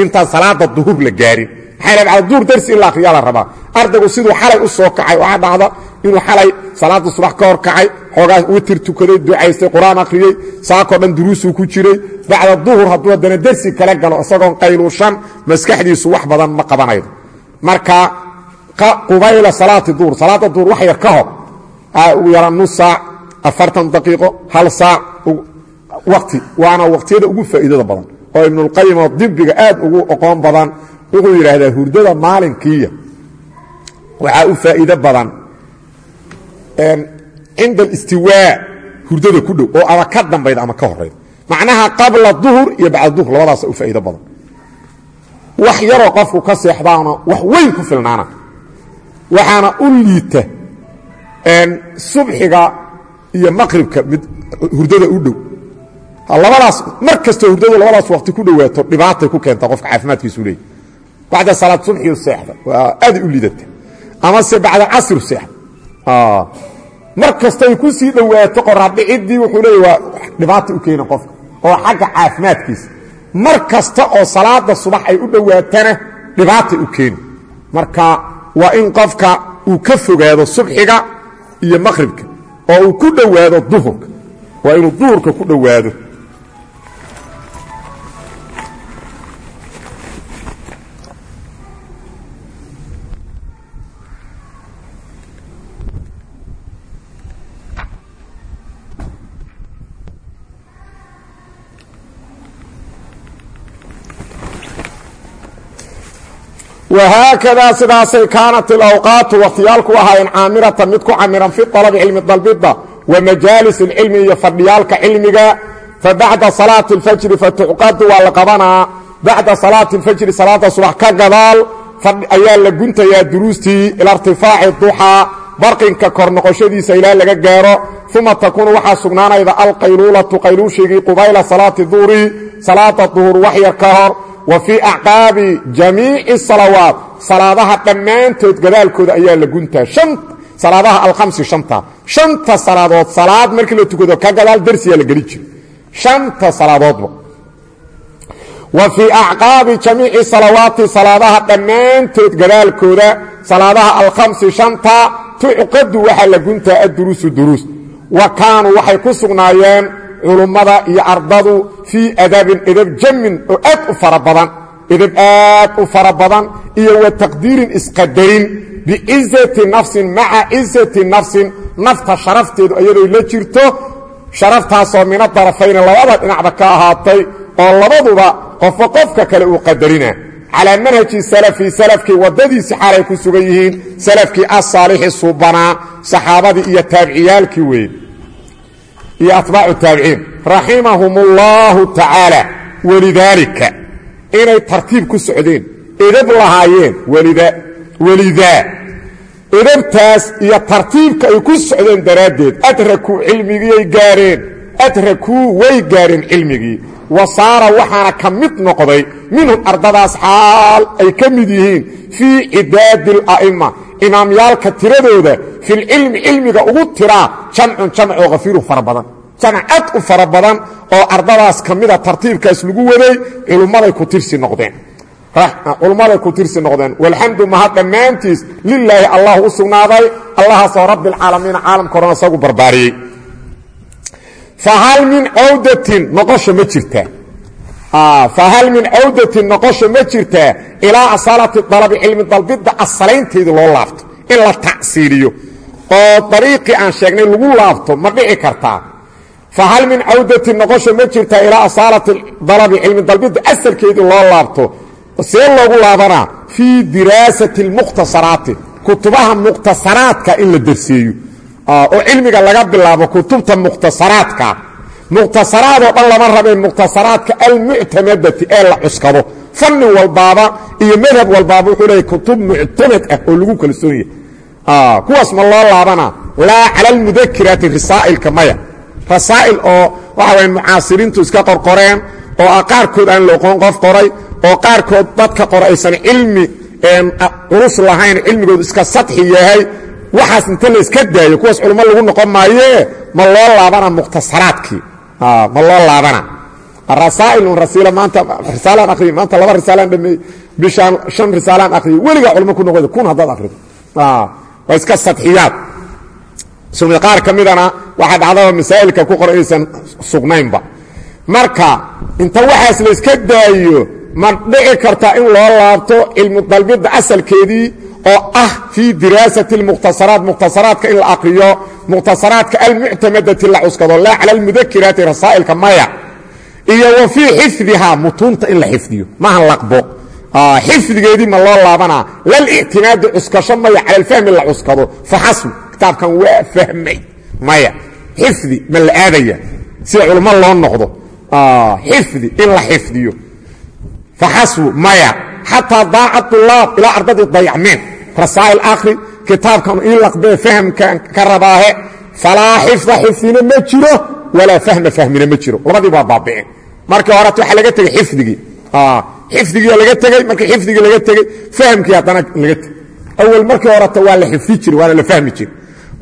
intaan salaada duhur la gaarin. Maxaa duhur darsi in la akhriyaa la rabaa xalay u soo kacay waxaa dhacda inuu xalay salaada subax ka hor kacay xoogaa witir tukaday ducaystay qur'aan akhriyey saakoo dhan duruusuu ku jiray. Bacda duhur hadduu haddana dersi kala galo isagoon qayluushan maskaxdiisu wax badan ma qabanaydo. Marka qubayla salaati duhur. Salaada duhur wax yar ka hor. Ugu yaraan nus saac afartan daqiiqo hal saac waqti. Waana waqtiyada ugu faa'iidada badan oo ibnulqayim oo dibiga aad ugu oqoon badan wuxuu yidhaahdaa hurdada maalinkiiya waxaa u faa'iido badan cinda alistiwaa hurdada ku dhow oo ama ka dambayda ama ka horayda macnaha qabla duhur iyo bacda duhur labadaasa u faa'iido badan. Wax yaroo qofku ka seexdaana wax weyn ku filnaana. Waxaana u liita subxiga iyo maqribka mid hurdada u dhow labadaas mar kastoo hurdadu labadaas waqti ku dhowaato dhibaatay ku keenta qofka caafimaadkiisu leey bacda salaad subxiu seexda waa aaday u liidata. Amase bacda casru seexda. Mar kastay ku sii dhowaato qoraadhiciddii wuxuu leeya waa dhibaata u keena qofka oo xagga caafimaadkiisa. Mar kasta oo salaada subax ay u dhowaatana dhibaatay u keeni. Marka waa in qofka uu ka fogaado subxiga iyo maqhribka oo uu ku dhowaado duhurka. Waa inuu duhurka ku dhowaado wahaakadaa sidaasay kaanat ilawqaatu wakhtiyaalku ahaayeen caamiratan mid ku camiran fi alabi cilmi dalbidda wa majaalis alcilmi iyo fadhiyaalka cilmiga fa bacda salaati alfajri fatucqadu waa la qabanaa bacda salaati alfajri salaada subax ka gadaal ayaa la guntayaa duruustii ila irtifaaci duxaa barqinka kor noqoshadiisa ilaa laga gaaro uma takuunu waxaa sugnaanayda alqayluulatu qayluushigii qubayla salaati duhri salaada duhur waxyar ka hor wa fii acqaabi jamiici salawaat. Salaadaha dhammaantood gadaalkooda ayaa la guntaa. Salaadaha alkhamsi shanta. Shanta salaadood salaad markii la tukado ka gadaal darsiyaa la geli jiro shanta salaadoodba. Wa fii acqaabi jamiici salawaati salaadaha dhammaantood gadaalkooda salaadaha alkhamsi shanta tucqadu waxaa la guntaa adduruusu duruus. Wa kaanuu ku sugnaayeen culummada iyo ardadu fii adabin edab jamin oo aad u fara badan edab aad u fara badan iyo wa taqdiirin isqadarin bicizati nafsin maca cizati nafsin nafta sharafteedu iyadoo la jirto sharaftaasoo mina darafayna labada dhinacba ka ahaatay oo labaduba qofba qofka kale uu qadarina. Calaa manhaji salafi salafkii waddadiisi xaalay ku sugan yihiin salafkii asaalixi suubanaa saxaabadii iyo taabiciyaalkii weeye iyo atbaacu taabiciin raximahum اllahu tacaala walidaalika inay tartiib ku socdeen edab lahaayeen welidaa edabtaas iyo tartiibka ay ku socdeen daraaddeed adrakuu cilmigiyay gaareen adrakuu way gaareen cilmigii. Wa saara waxaana ka mid noqday minhum ardadaas xaal ay ka mid yihiin fii cidaadi ala'ima imaamyaalka tiradooda filcilmi cilmiga ugu tiraa jamcun jamcoo hafiirun fara badan. U fara badan oo ardadaas ka mida tartiibkaas lagu waday culummaday ku tirsi noqdeen. Culummaday ku tirsi noqdeen. Walxamdu mahad dhammaantiis lilaahi allah u sugnaaday allahaasoo rabbialcaalamiina caalamka horan isagu barbaariyey. Fahal min cawdatin noqosha ma jirtaa fahal min cawdatin noqosha ma jirtaa ilaa asaalati dalabi cilmi dalbidda asalaynteedii loo laabto in la tacsiiliyo oo dariiqii aan sheegnay lagu laabto ma dhici kartaa. Fahal min cawdatin noqosha ma jirtaa ilaa asaalati dalabi cilmi dalbidda asalkeedii loo laabto. See loogu laabanaa fii diraasati اlmukhtasaraati kutubaha mukhtasaraadka in la derseeyo oo cilmiga laga bilaabo kutubta mukhtasaraadoo dhan lama rabeen mukhtasaraadka almuctamadati ee la cuskado. Fanni walbaaba iyo madhab walbaaba wuxuu leeyahy kutub muctamad ah oo lagu kalsoon yahay kuwaas ma loo laabanaa laa cala almudakiraati rasaa'ilka maya. Rasaa'il oo waxa waya mucaasiriintu iska qorqoreen oo qaarkood aan la oqoon qof qoray oo qaarkood dadka qora aysan cilmi culus lahayn cilmigoodu iska sadxi yahay waxaas inta la iska daayo kuwaas culummo lagu noqon maayee ma loo laabana mukhtasaraadkii ma loo laabana? Rasaa'il un rasiila maanta risaalaan akhriyey maanta laba risaalaan dhameeyey bishaan shan risaalaan akhriyey weligaa culummo ku noqoda kun haddaad akhrido. Waa iska sadxiyaad. Sumi qaar ka midana waxaa dhacdaba masaa'ilka ku qora inaysan sugnaynba. Marka inta waxaas la daayo ma dhici karta in loo laabto cilmu dalbidda asalkeedii oo ah fii diraasati اlmukhtasaraat mukhtasaraadka in la akriyo mukhtasaraadka almuctamadati la cuskado laa cala almudakiraati rasaa'ilka maya iyo wa fii xifdihaa mutuunta in la xifdiyo. Maaha laqbo. Xifdigeedii ma loo laabanaa. Lalictimaadi cuskasho maya cala alfahmi la cuskado faxasb kitaabkan waa fahmay maya. Xifdi ma la aadaya sida culummo loo noqdo. Xifdi in la xifdiyo. Faxasbu maya. Xataa daaca طulaab ilaa ardadii dayacmeen rasaa'il akhri kitaabkan ii laqbee fahmkan ka rabaahe falaa xifda xifdina ma jiro walaa fahma fahmina ma jiro. Labadii waa baaba'een markii horeta waxaa laga tegey xifdigii. Xifdigiia laga tegey markii xifdigii laga tegey fahmkii haddana laga tegey. Awel markii horeta waa la xifdi jire waana la fahmi jire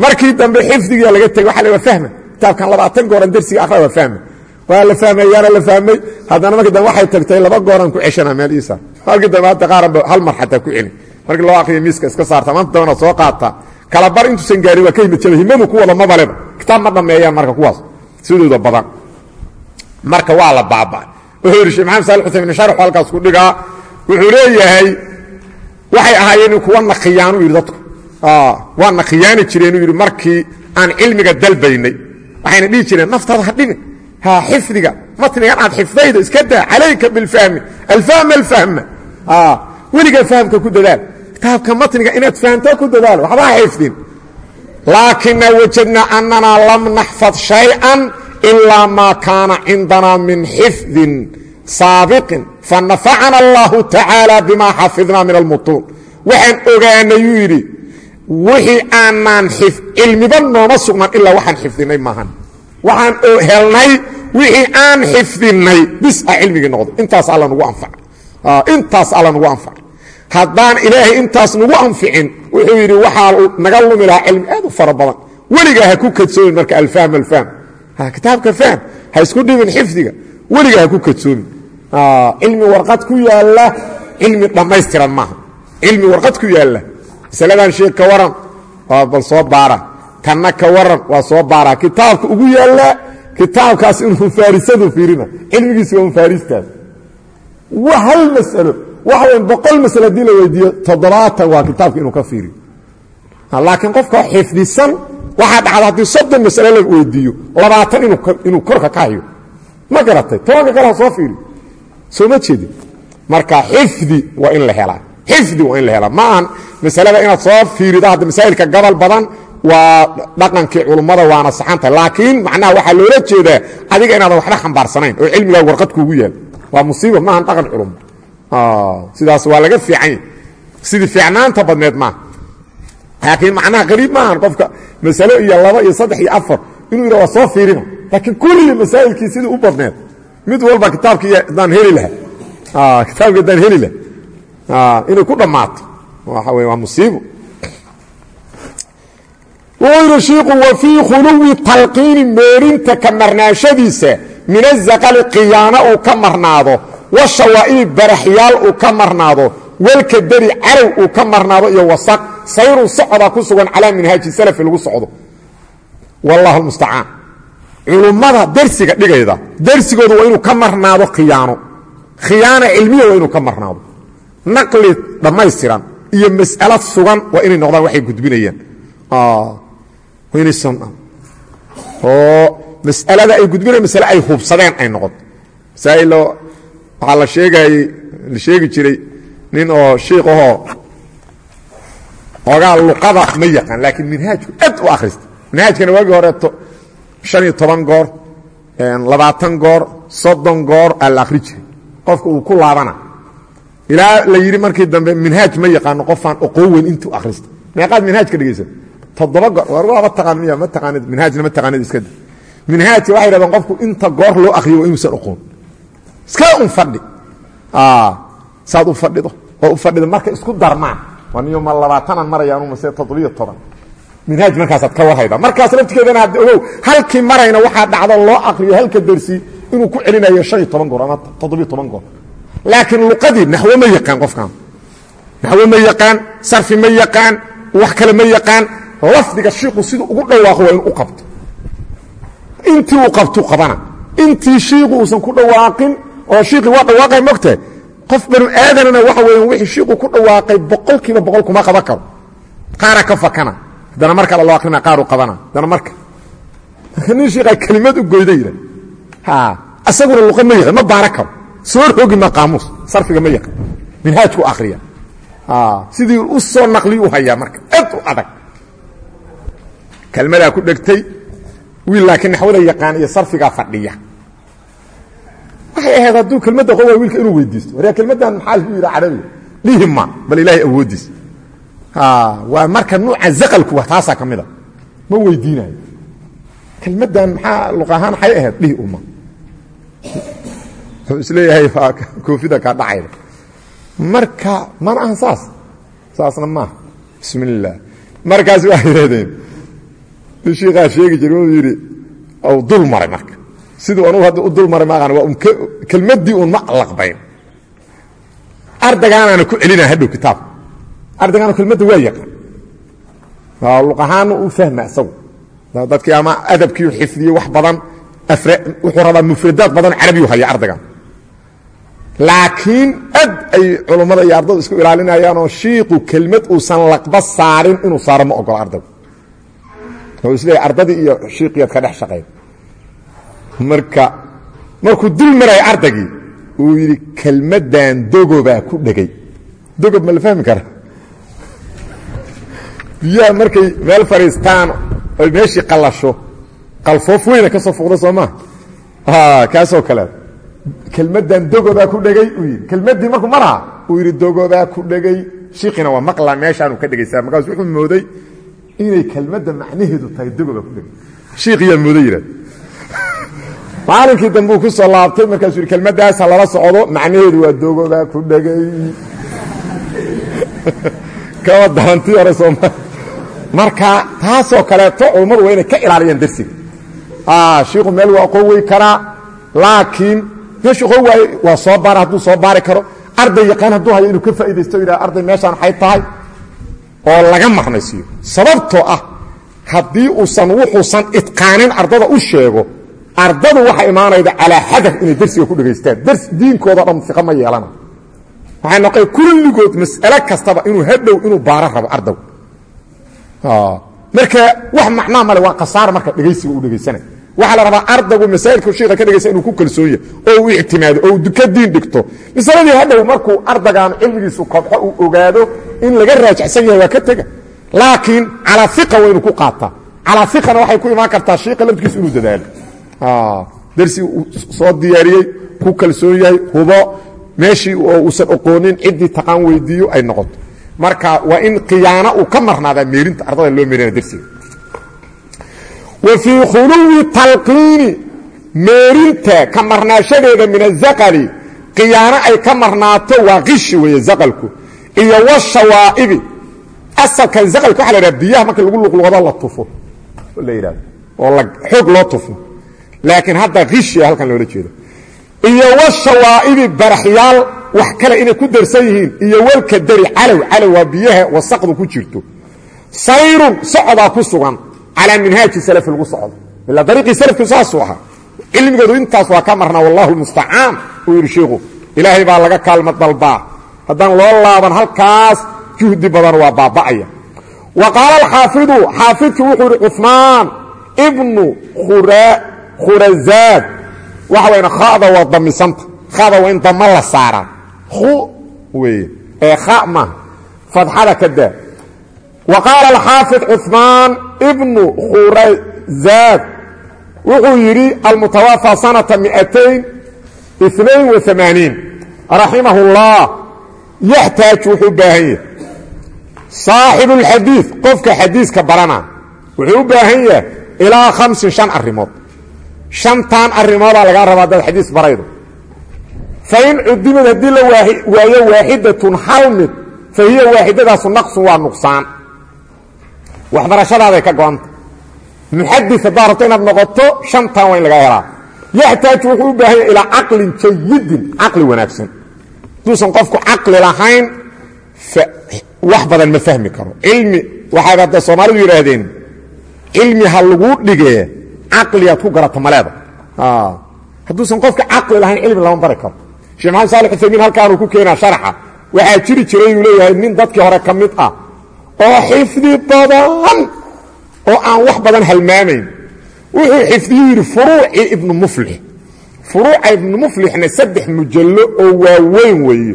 markii dambe xifdigiia laga tegey waa la fahma. Kitaabkan labaatan gooran dersiga akhra waa fahma. Waa la fahmayaana la fahmay. Haddana markii dambe waxay markii loo akriya miiska iska saarta maanta dambena soo qaata. Kala bar intuusan gaarin waa ka himad jaba himadu ku wada mabaleba kitaab ma dhammeeyaan marka kuwaas. Sidooda badan. Marka waa la baaba wuxuu yidhi sheekh maxamed saali xuseen sharxu halkaas ku dhigaa wuxuu leeyahay waxay ahaayeen kuwa nakiyaanu yidhi dadku. Waa nakiyaani jireenuu yidhi markii aan cilmiga dalbaynay waxayna dhihi jireen naftaada ha dhimin xifdiga matnigan aad xifdayda iska daa calayka bilfahmi alfahma alfahma weligaa fahamka ku dadaal kitaabka matniga inaad fahamtaa ku dadaal waxba ha xifdin laakina wajadna anana lam naxfad shayئa ilaa maa kaana cindanaa min xifdin saabiqin. Fanafacana allahu tacaala bima xafidnaa min almutuun waxaan ogaanayuu yidhi wixii aanaan cilmiba nooma sugnaan ilaa waxaan xifdinay maahan. Waxaan helnay wixii aan xifdinay bis a cilmigii noqdo. Intaas alla nugu haddaan ilaahay intaas nugu anficin wuxuu yidhi waxaa naga lumi lahaa cilmi aad u fara badan. Weligaa ha ku kadsoomin marka alfahm alfahm. Kitaabka fahm ha isku dhibin xifdiga. Weligaa ha ku kadsoomin. Cilmi warqad ku yaalla cilmi dhammaystiran maaha. Cilmi warqad ku yaalla. Masaladan sheekh ka waran waa bal soo baara. Tanna ka waran waa soo baara. Kitaabka ugu yaallaa kitaabkaas inuu faarisadu fiirina. Cilmigiisi waa faaristaas hal masalo waxa weyn boqol masalo haddii la weydiiyo toddobaatan waa kitaabka inuu ka fiiriyo. Laakiin qofka xifdisan waxaa dhacda haddii soddon masalo la weydiiyo labaatan inuu korka ka hayo. Ma garatay tobanka kale ha soo fiiriyo. Soo ma jeedin. Marka xifdi waa in la helaa. Xifdi waa in la helaa. Ma ahan masalada inaad soo fiirido hadda masaa'ilka gobol badan waa dhaqankii culummada waana saxanta laakiin macnaha waxaa loola jeedaa adiga inaadan waxba xambaarsanayn oo cilmigaa warqad kuugu yaal. Waa musiiba maahan dhaqan culum sidaas waa laga fiicanya sidii fiicnaanta badneed maaha laakiin macnaha qariib maahan qofka. Masalo iyo laba iyo saddex iyo afar. Inuu yidha waa soo fiirina laakiin kulli masaa'ilkii sidii u badneed. Mid walba kitaabkii haddaan heli lahaa. Kitaabkii haddaan heli laha inay ku dhammaato. Waxa wey waa musiibo wuxuu yidhi shiiku wa fii khuluwi talqiini meerinta ka marnaashadiisa min washawaa'ibi baraxyaal uu ka marnaado walkadari carow uu ka marnaado iyo wasaq sayrun socda ku sugan calaa minhaaji salafi lagu socdo. Wallahu lmustacaan culummada dersiga dhigayda dersigooda waa inuu ka marnaado khiyaano. Khiyaana cilmiya waa inuu ka marnaado. Naqli dhammaystiran iyo mas'alo sugan waa inay noqdaan waxay gudbinayaan. Inaysan oo mas'alada ay gudbinayan masale ay hubsadeen ay noqoto masaa'ilo waxaa la sheegayey la sheegi jiray nin oo shiikh ahoo xoogaa luqada ma yaqaan laakiin minhaajku aad u akhrista minhaajkana waagii horeeto شhan iyo toban goor labaatan goor soddon goor aa la akhri jiray. Qofka uu ku laabana. Ilaa la yidhi markii dambe minhaaj ma yaqaano qofaan oqoo weyn intuu akhrista meeqaad minhaaj ka dhegaysan toddoba goor war waaba taqaan miya ma taqaanid minhaajna ma taqaanid iska da minhaajka waxay yidhahdeen qofku inta goor loo akhriyo waa inuusan oqoon iska un fadhi. Saad u fadhido. Oo u fadhido marka isku darmaan. Waa niyo ma labaatanan marayaan mase toddobiyo toban. Minhaaj markaasaad ka warhayda. Markaas laftigeedana hadda ogow halkii marayna waxaa dhacdo loo akriyo halka dersi inuu ku celinayo shan iyo toban goor ama toddobiyo toban goor. Laakiin luqadii naxwo ma yaqaan qofkan naxwo ma yaqaan sarfi ma yaqaan wax kale ma yaqaan. Lafdiga shiiku siduu ugu dhawaaqo waa inuu u qabto. Intii uu qabtuu qabana. Intii shiiku uusan ku dhawaaqin oo shiikii waa dhawaaqay mogtahay qof banu aadanana waxa weeyaan wixii shiiku ku dhawaaqay boqol kiiba boqol kuma qaban karo. Qaara ka fakana. Haddana mar kale loo akrina qaaru qabana. Haddana marka. Nin shiikaa kelimad u goyda yidha asaguna luqa ma yaqan ma baara karo. Soo rogi ma qaamuus. Sarfiga ma yaqan minhaajku akhriya. Sidii u soo naqliyu u hayaa marka. Aad u adag. Kelmadaa ku dhegtay wiil laakiin naxwada yaqaan iyo sarfigaa fadhiya waxay ahayd hadduu kelmadda qowa wiilka inuu weydiisto. Waryaa kelmaddan maxaa lagu yidha carabiga dhihi ma bal ilaahay awooddiis. Waa marka nuuca zaqalku wa taasaa ka mida. Ma weydiinayo kelmaddan maxaa luq ahaan xay ahayd? Dhihi uma wuxuu is leeyahay waa koofida kaa dhacayda marka mana ahan saas. Saasna maaha bismi illaah markaas waxay yidhahdeen shiikaa sheegi jira uu yidhi dul maray marka siduu anugu hadda u dul maray maaqan waa un kelmaddii uun ma laqbayn ardagaanaana ku celinaa hadhow kitaabka ardaygaanu kelmadda waa yaqaan. Luq ahaana u fahma isagu. Dadkii ama adabkiiu xifdiyey wax badan wuxuu rabaa mufradaad badan carabiyu haya ardaygan laakiin ad ay culummada iyo ardadu isku ilaalinayaanoo shiiku kelmad uusan laqba saarin inuu saaro ma ogola ardaygu wuxuu isleeyahy ardadii iyo shiiqiyaad ka dhex shaqayn marka markuu dul maraya ardaygii uu yidhi kelmaddan dogobaa ku dhegay. Dogob ma la fahmi kara? Biyaha markay meel fadhiistaan oy meeshii qallasho qalfoof weyna ka soo fuuqda soo maa kaasoo kale. Kelmaddan dogobaa ku dhegay uu yidhi. Kelmaddii markuu maraha uu yidhi dogobaa ku dhegay. Shiiqina waa maqlaa meeshaanu ka dhegaysaa. Markaas wuxuu mooday inay kelmadda macnaheedu tahay dogobaa ku dhegay. Shiiqiyaa mooday yidhahd maalinkii dambe uu ku soo laabtay markaasuu yidhi kelmaddaasa lala socdo macnaheedu waa dogobaa ku dhegay. (laughs) Kaba darantii hore sooma marka taasoo kaleeto culummadu waa inay ka ilaaliyaan darsiga. Shiiku meel waa qowey karaa laakiin meeshuu waaye waa soo baara hadduu soo baari karo. Arday yaqaan hadduu hayo inuu ka faaidaysto yidhaha arday meeshaan waxay tahay? oo laga maqnaysiiyo. Sababtoo ah haddii uusan wuxuusan idqaanin ardada u sheego ardadu waxay imaanayda calaa xadar inay dersiga ku dhegaystaan. Ders diinkooda dhan fiqa ma yeelana. Waxay noqon kulligood mas'ale kastaba inuu hadhow inuu baaro rabo ardagu marka wax macnaa male waa khasaara marka dhegaysiga uu dhegaysanay. Waxaa la rabaa ardagu masaa'ilku shiika ka dhegaysa inuu ku kalsoonya oo uu ictimaado oo uu ka diin dhigto. Masaladii hadhow markuu ardagaanu cilmigiisu kobxo uu ogaado in laga raajacsan yahay waa ka tega. Laakiin calaa iqa waa inuu ku qaataa. Calaa iqana waxay ku imaan kartaa shiika laftigiisu inuu dadaalo darsi soo diyaariyey ku kalsoon yahay hubo meeshii uusan oqoonin ciddii taqaan weydiiyo ay noqoto marka waa in khiyaano uu ka marnaadaa meerinta ardada loo meerina dersiga wa fii khuluwi talqiini meerinta ka marnaashadeeda min azaqali khiyaano ay ka marnaato waa qishi weeye zaqalku. Iyo washawaa'ibi asalkan zaqalka waxa la yidhaha biyaha marka lagu luqluqdo la tufo la yidhahdo oo xoog loo tufo laakiin hadda qishiya halkan loola jeedo. Iyo washawaa'ibi baraxyaal wax kale inay ku darsan yihiin iyo walka dari calow calow waa biyaha wasaqdu ku jirto. Sayrun socodaa ku sugan calaa minhaaji salafi lagu socdo. Ilaa dariiqii salafku saasuu ahaa. Cilmigoodu intaas waa ka marnaa wallahu lmustacaan uu yidhi shiikhu ilaahay baa laga kaalma dalbaa haddaan loo laaban halkaas juhdi badan waa baaba'aya. Wa qaala alxaafidu xaafidkii wuxuu yidhi cuثmaan ibnu khurazaad waxa wayna khada waa damisanta khada waa in dama la saaraa khu weeye ee kha maaha fadxada ka daa wa qaala alxaafid cuثmaan ibnu khurazaad wuxuu yidhi almutawafى sanata miatayn inain وamaaniin raximah اllah yaxtaaj wuxuu u baahan yahay saaxibu اlxadiiث qofka xadiiska barana wuxuu u baahan yahay ilaa hamsin شhan arrimood shantan arrimoodaa lagaa rabaa dad xadiis baraydo fain cudimad haddii la waayo waaxidatun hal mid fa hiya waaxidadaasu naqsun waa nuqsaan. Waxbarashadaaday ka go-anta muxadis haddaad rabto inaad noqoto shantan waa in lagaa helaa. Yaxtaaju wuxuu u baahan yahay ilaa caqlin jayidin caqli wanaagsan. Haduusan qofku caqli lahayn wax badan ma fahmi karo. Cilmi waxaad hadda soomaalidu yidhaahdeen cilmi ha laguu dhigee caqligaad ku garato maleeda. Hadduusan qofka caqli lahayn cilmi lama bari karo. Sheekh maxamed saali xuseymiin halkaanuu ku keenaa sharaxa. Waxaa jiri jiray uu leeyahay nin dadkii hore ka mid ah oo xifdi badan oo aan wax badan halmaamayn. Wuxuu xifdiyuu yidhi furuucii ibnu muflix. Furuuca ibnu muflixna saddex mujallo oo waaweyn weeye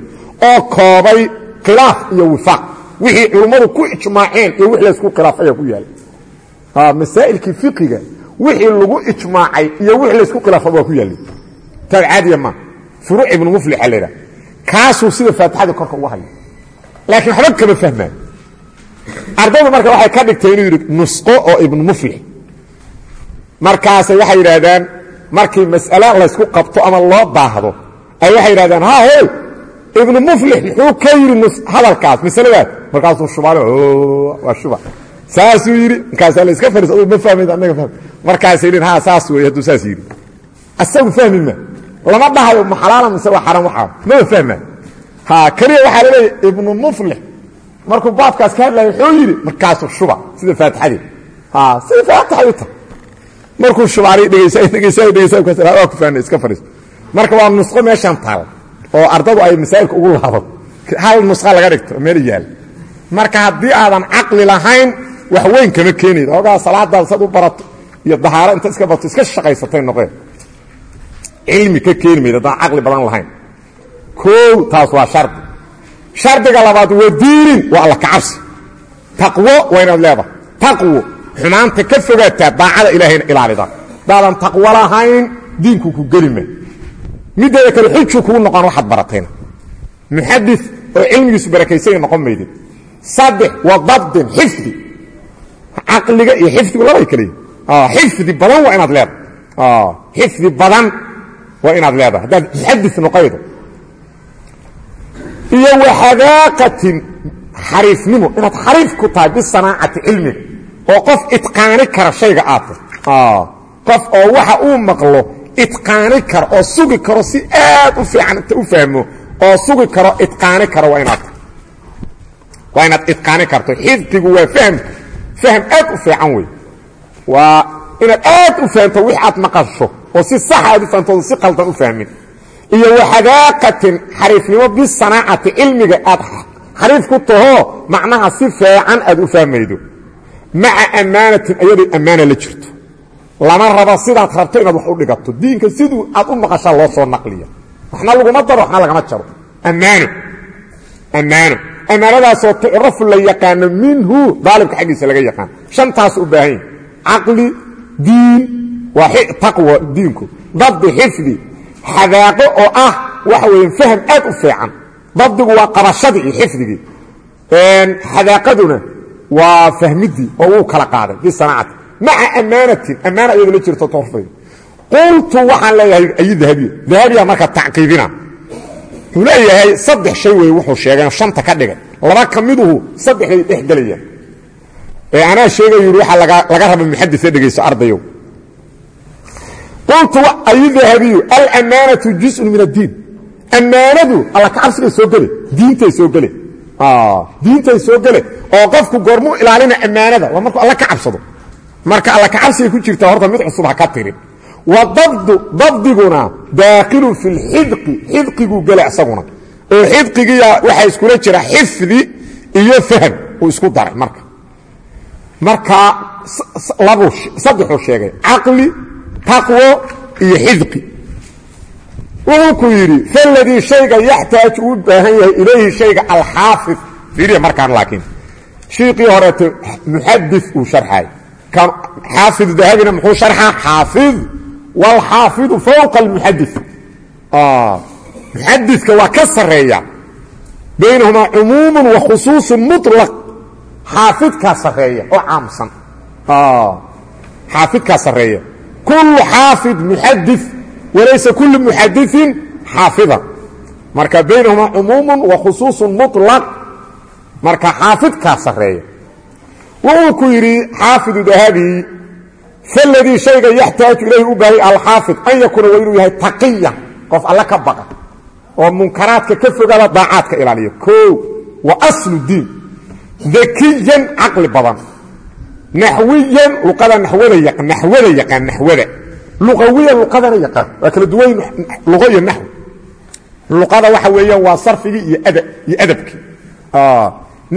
oo koobay khilaaf iyo wifaaq. Wixii culummadu ku ijmaaceen iyo wix laysku khilaafaya ku yaalla masaa'ilkii fiqiga wixii lagu ijmaacay iyo wix laysku khilaafaba waa ku yaallay taad caadiya maa furuuc ibnu muflixa la yidhaha kaasuu sida faatixadii korka uga hayo laakiin waxba kama fahmaan. Ardaydu marka waxay ka dhigtay inuu yidhi nusqo oo ibnu muflix markaasay waxay yidhaahdaan markii mas'ale laysku qabto ama loo baahdo ay waxay yidhahdaan ha hey ibnu muflix muxuu ka yidhi hadalkaas masaladaas markaasuu shubaale waa shuba saasuu yidhi markaasaa la iska aduu ma fahmayd annaga fahm markaasay yidhin ha saas weeye hadduu saas yidhi. Asagu fahmi ma lama dhahayo ma xalaala mise waa xaram waxaa mama fahma. Ha keliya waxaa laleeyahy ibnu muflix markuu baabkaas ka hadlaya wuxuu yidhi markaasuu shuba sida faatixadii. Ha sida faatixadii ta markuu shubaanay dhegeysa dhegeysa dhegeysa waa ku fahmay iska fariis marka waa nusqo meeshan taal oo ardadu ay masaa'ilka ugu laabato hal nusqa laga dhigto meel yaal. Marka haddii aadan caqli lahayn wax weyn kama keenayd ogaa salaadaada sad u barato iyo dahaaro inta iska barato iska shaqaysatay noqeen. Cilmi ka keeni mayd haddaan caqli badan lahayn. Koow taas waa shardi. Shardiga labaad waa diinin waa alla kacabsi taqwo waa inaad leedahay. Taqwo xumaanta ka fogaataa daacada ilaahayna ilaalida daadan taqwo lahayn diinku ku geli ma. Mideeda kale xuju kuu noqon waxaad baratayna. Muxadis oo cilmigiisu barakaysanya noqon maydin saddex wa dabdin xifdi caqliga iyo xifdigu labay kale xifdi badan waa inaad leedahay. Xifdi badan waa inaad leedahay. Haddaad muxadis noqaydo iyo waxadaaqatin xariifnimo inaad xariif ku tahay bisanaacati cilmiga oo qof itqaani kara shayga aad tahay qof oo waxa uu maqlo itqaani karo oo sugi karo si aad u fiican inta u fahmo oo sugi karo itqaani karo waa inaad waa inaad itqaani karto. Xifdigu waa fahm fahm aad u fiican wey waa inaad aad u fahamto wix aad maqasho oo si sax aad u fahamto oo si qaldan u fahmin iyo waxadaaqatin xariifnimo bisanaacati cilmiga aad xariif ku tahoo macnaha si fiican aad u fahmaydo maca ammaanatin ayadoo ammaana la jirto lama rabo sidaad rabto inaad wax u dhigato diinka siduu aad u maqashaa loo soo naqliya waxna laguma daro waxna lagama jaro ammaano ammaano ammaanadaasoo tucrafu la yaqaano minhu daalibka xaggiisa laga yaqaan shantaas u baahan yahi caqli diin waa taqwa diinku. Dabdi xifdi xadaaqo oo ah waxa weeye fahm aad u fiican. Dabdigu waa qabashadii iyo xifdigii. Xadaaqaduna waa fahmidii oo wuu kala qaaday bisanaacati maca ammaanatin ammaana iyado la jirto torfay qultu waxaan leeyahay ay dahabiy dahabiya marka tacqiibina wuxuu leeyahay saddex shay wey wuxuu sheegay shanta ka dhigay laba ka saddexday dhex gelayaan. Ee anaa sheegay yidhi waxaa laga raba muxadise dhegayso ardayow qultu ay dahabiyu alamaanatu juzun min addiin. Ammaanadu alla kacabsigay soo gele diintay soo gele diintay soo gele oo qofku goormuu ilaalina ammaanada waa markuu alla ka cabsado. Marka alla kacabsigay ku jirta horta mid cusub ha ka tirin. Wa daakilun fi lxidqi xidqiguu gele isaguna. Oo xidqigiya waxaa iskula jira xifdi iyo fahm uu isku daray marka. Marka saddexuu sheegay caqli taqwo iyo xidqi. Wuxuu ku yidhi faladii shayga yaxtaaj uu baahan yahay ilayhi shayga alxaafid. Fiiriya markaan laakiin. Shiiqii horeete muxadis uu sharxay. Kan xaafidu dahabina muxuu sharxaa xaafid wlxaafidu fowqa almuxadi muxadidka waa ka sareeya baynahumaa cumuumun wa khusuusun mulaq xaafidkaa sareeya oo caamsan xaafidkaa sareeya kullu xaafid muxadi walaysa kullu muxadiin xaafida marka baynahumaa cumuumu wa khusuusun mulaq marka xaafidkaa sareeya wuxuu ku yidhi xaafidu dahabi faladii shayga yaxtaaju ilayhi u baahaya alxaafid an yakuuna waa inuu yahay taqiya qof alle ka baqa oo munkaraadka ka fogaada daacaadka ilaaliya o wa aslu diin dakiyan caqli badan naxwiyan luqada naxwada yaqaan naxwada luqawiyan luqadana yaqaan waa kala duwan luqo iyo naxwi luqada waxa weeyaan waa sarfigii iyo adabkii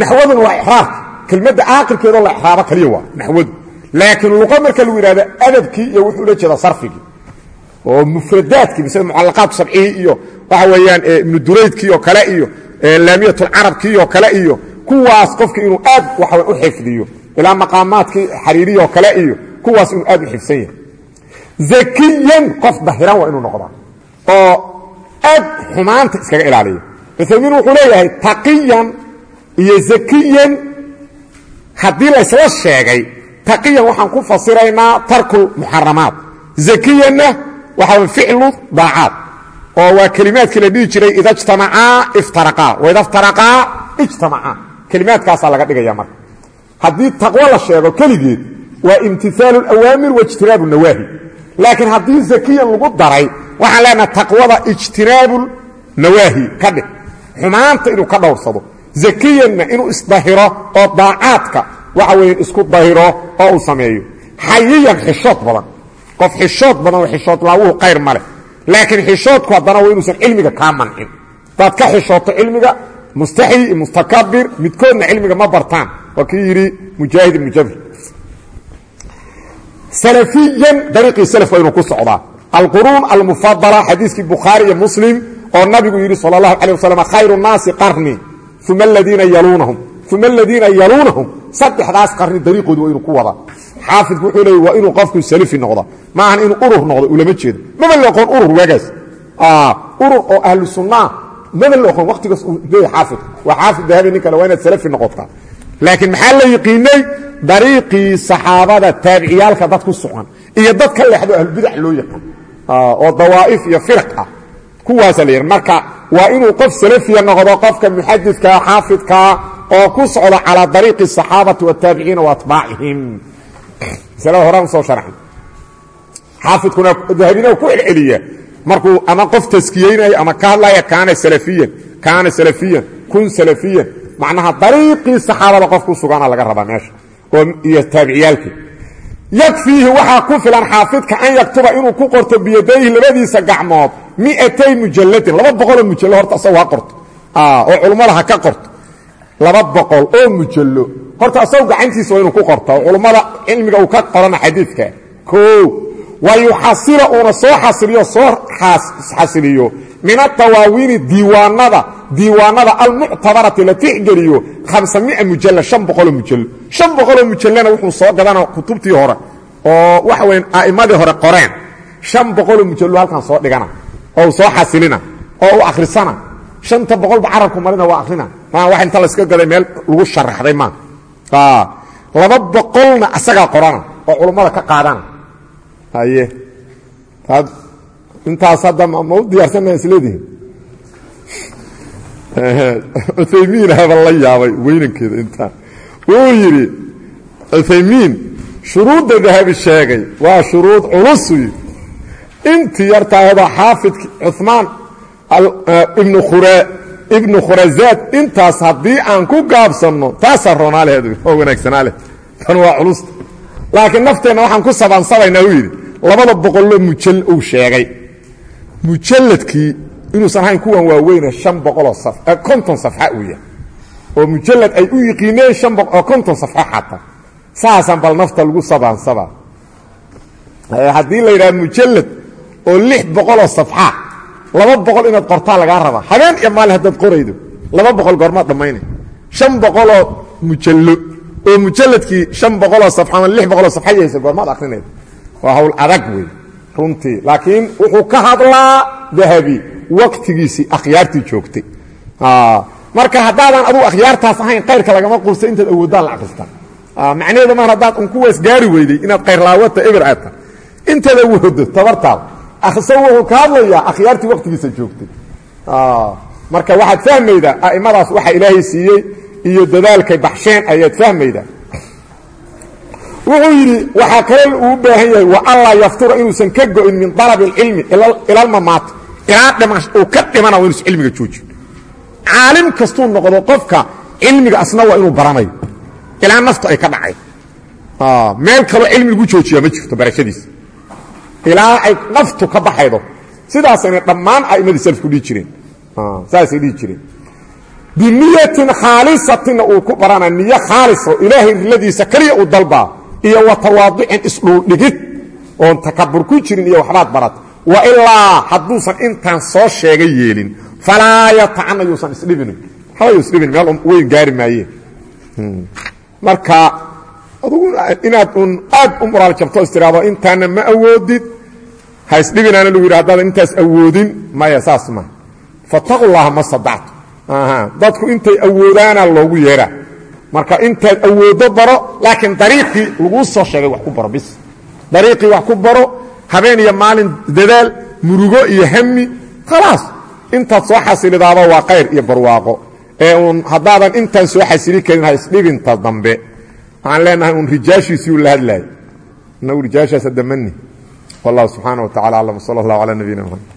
naxwaduna waa ixraabki kelmadda aakirkeedoo la ixraabo kaliya waa naxwadu laakiin luqa marka lagu yidhahdo adabkii iyo wuxuu la jeeda sarfigii oo mufradaadkii mise mucalaqaat sabcihii iyo waxa weeyaan ibnu duraydkii oo kale iyo laamiyatulcarabkii oo kale iyo kuwaas qofki inuu aad waxa u xifdiyo. Ilaa maqaamaadkii xariiriyi oo kale iyo kuwaas inuu aad u xifsan yahay. Zakiyan qof dahiran waa inuu noqdaa. Oo aad xumaanta iskaga ilaaliya uthaymiin wuxuu leeyahay taqiyan iyo zakiyan haddii laysla sheegay taqiyan waxaan ku fasiraynaa tarku muxaramaat zakiyanna waxaa ficlu daacaad oo waa kelimaadkii la dhihi jiray ida jtamacaa iftaraqaa waida iftaraqaa ijtamacaa kelimaadkaasaa laga dhigaya marka. Haddii taqwo la sheego keligeed waa imtiaalu اawaamir waijtinaabu nawaahi. Laakiin haddii zakiyan lagu daray waxaan leenaha taqwada ijtinaabu nawaahi ka dhig. Xumaanta inuu ka dhowrsado waxa weeye isku dahiro oo uu sameeyo. Xayiyan xishood badan. Qof xishood badan oo xishood laabuhu kayr ma leh. Laakiin xishoodku haddana waa inuusan cilmiga kaa mancin. Hadaad ka xishooto cilmiga mustaxyi iyo mustakabir midkoodna cilmiga ma bartaan. Waa kii yidhi mujaahid ibnujabr salafiyan dariiqii salaf waa inuu ku socdaa. Alquruun almufadala xadiiskii bukhaari iyo muslim oo nabigu yidhi sala allahu calay wasalam khayru nnaasi qarni uma aladiina yaluunahum uma aladiina yaluunahum saddexdaas qarni dariiqoodu waa inuu ku wadaa. Xaafidku wuxuu leey waa inuu qofku salafi noqda. Maahan inuu urur noqdo ulama jeedo. Maba la oqoon urur waagaas urur oo ahlu sunnaa maba la oqoon waqtigaas uu leeya xaafidku waa xaafid dahabi nin kale waa inaad salafi noqotaa laakiin maxaa la yiqiinay dariiqii saxaabada taabiciyaalka dad ku sugan iyo dad ka leexdo ahlubidac loo yaqaan. Oo dawaa'if iyo firaq ah. Kuwaasa la yidhi marka waa inuu qof salafiya noqdo qofka muxadidkaa xaafidkaa oo ku socda calaa dariiqi الصaxaabati wالtaabiciina waatbaacihim masalada horaan usoo sharxay xaafidkuna dahabina ku celceliya markuu ama qof taskiyeynayo ama ka hadlaya kaana salafiyan kaana salafiyan kun salafiyan macnaha dariiqii saxaabada qof ku sugana laga rabaa meesha oo iyo taabiciyaalkii yakfiihi waxaa ku filan xaafidka an yaktuba inuu ku qorto biyadayhi labadiisa gacmood miatay mujalladin laba boqoloo mujallo horta asagu ha qorto oo culummada ha ka qorto laba boqol oo mujallo. Horta asagu gacantiisa waa inuu ku qorto. Culummada cilmiga uu ka qorana xadiidka. O wa yuxasila uuna soo xasiliyo soo xasiliyo min atawaawiini diiwaanada diiwaanada almuctabarati la tixgeliyo hamsamia mujalla an mujallo an boqoloo mujallana wuxuu soo gadana kutubtii hore oo waxa weya a'immadii hore qoreen. An boqoloo mujallo halkan soo dhigana oo soo xasilina oo akhrisana shanta boqolba carabku marina waa akhrina maa wax inta layska gaday meel lagu sharaxday maa laba boqolna asagaa qorana oo culummada ka qaadana haye. Intaas hadda ma u diyaarsanaa isleedihin cuthaymiin haba la yaabay weynankeeda intaan. Wuu yidhi cuthaymiin shuruudda dahabi sheegay waa shuruud culusu yidhi intii yartaayadoo xaafidki cumaan ibnu khura ibnu khurazaad intaas haddii aan ku gaabsanno taasaa roonaaleheed oo wanaagsanaa leh. Tan waa culusta laakiin nafteenna waxaan ku sabaansabaynaa uu yidhi labada boqoloo mujal uu sheegay. Mujalladkii inuusan ahayn kuwan waaweyne an boqoloo konton safxa uu yahay. Oo mujallad ay u yiqiineen oo konton safxo xata saasaan bal nafta lagu sabaansabaa haddii la yidhaha mujallad oo lix boqoloo safxa laba boqol inaad qortaa lagaa rabaa. Habeen iyo maalin haddaad qoraydo. Laba boqol goormaad dhammaynay shan boqoloo mujallo. Oo mujalladkii shan boqoloo safxa ama lix boqoloo safxa yahaysa goormaad akrinayda waa hawl adag wey runtii. Laakiin wuxuu ka hadlaa dahabi. Waqtigiisii akhyaartii joogtay. Marka haddaadan adugu akhyaartaas ahayn kayrka lagama quusta intaad awoodaan la akristaa macnaheedu maan haddaad un kuwaas gaari weyday inaad kayrlaawata eber aad tahay intaad awoodo tabartaada akhsa wuxuu ka hadlayaa akhyaartii waqtigiisa joogtay. Marka waxaad fahmaydaa a'immadaas waxa ilaahay siiyey iyo dadaalkay baxsheen ayaad fahmaydaa wuxuu yidhi waxaa kale uu baahan yahay wa anlaa yaftura inuusan ka go'in min dalabi اlcilmi ilalmamaat ilaa uu ka dhimana wa inuusan cilmiga joojin caalim kastuu noqdo qofka cilmiga asna waa inuu baranayo. Ilaa naftu ay ka dhacay. Meel kaloo cilmi lagu joojiyaa ma jirto barashadiisa ilaa ay naftu ka baxaydo. Sidaasayna dhammaan a'immadii salafku dhihi jireen. Saasay dhihi jireen. Biniyatin khaalisatinna uu ku barana niyo khaaliso ilaahay riladiisa keliya uu dalbaa iyo wa tawaadicin isdhuuldhigid oon takabur ku jirin iyo waxbaad barata. Wa ilaa hadduusan intaan soo sheega yeelin falaa yatacana yuusan isdhibinin. Waxba yu isdhibin meel weyn gaari maayeen marka adugu inaad un aad u jabto is tiraado intaana ma awoodid ha isdhibinaana lagu yidhi haddaadan intaas awoodin maya saas ma. Fataqu llaha ma sadactu dadku intay awoodaana loogu yeeraa. Marka intaad awooddo baro laakiin dariiqii laguu soo sheegay wax ku baro bis. Dariiqii wax ku baro habeen iyo maalin dadaal murugo iyo hami khalaas. Intaad soo xasilidaaba waa kayr iyo barwaaqo. Ee uun haddaadan intaan soo xasili karin ha isdhibinta dambe. Waxaan leenahay uun rijaashiisiiu la hadlaayay inagu rijaashaas damani wallahu subxaana wa tacala aclam sala allah calaa nabiyina mxamed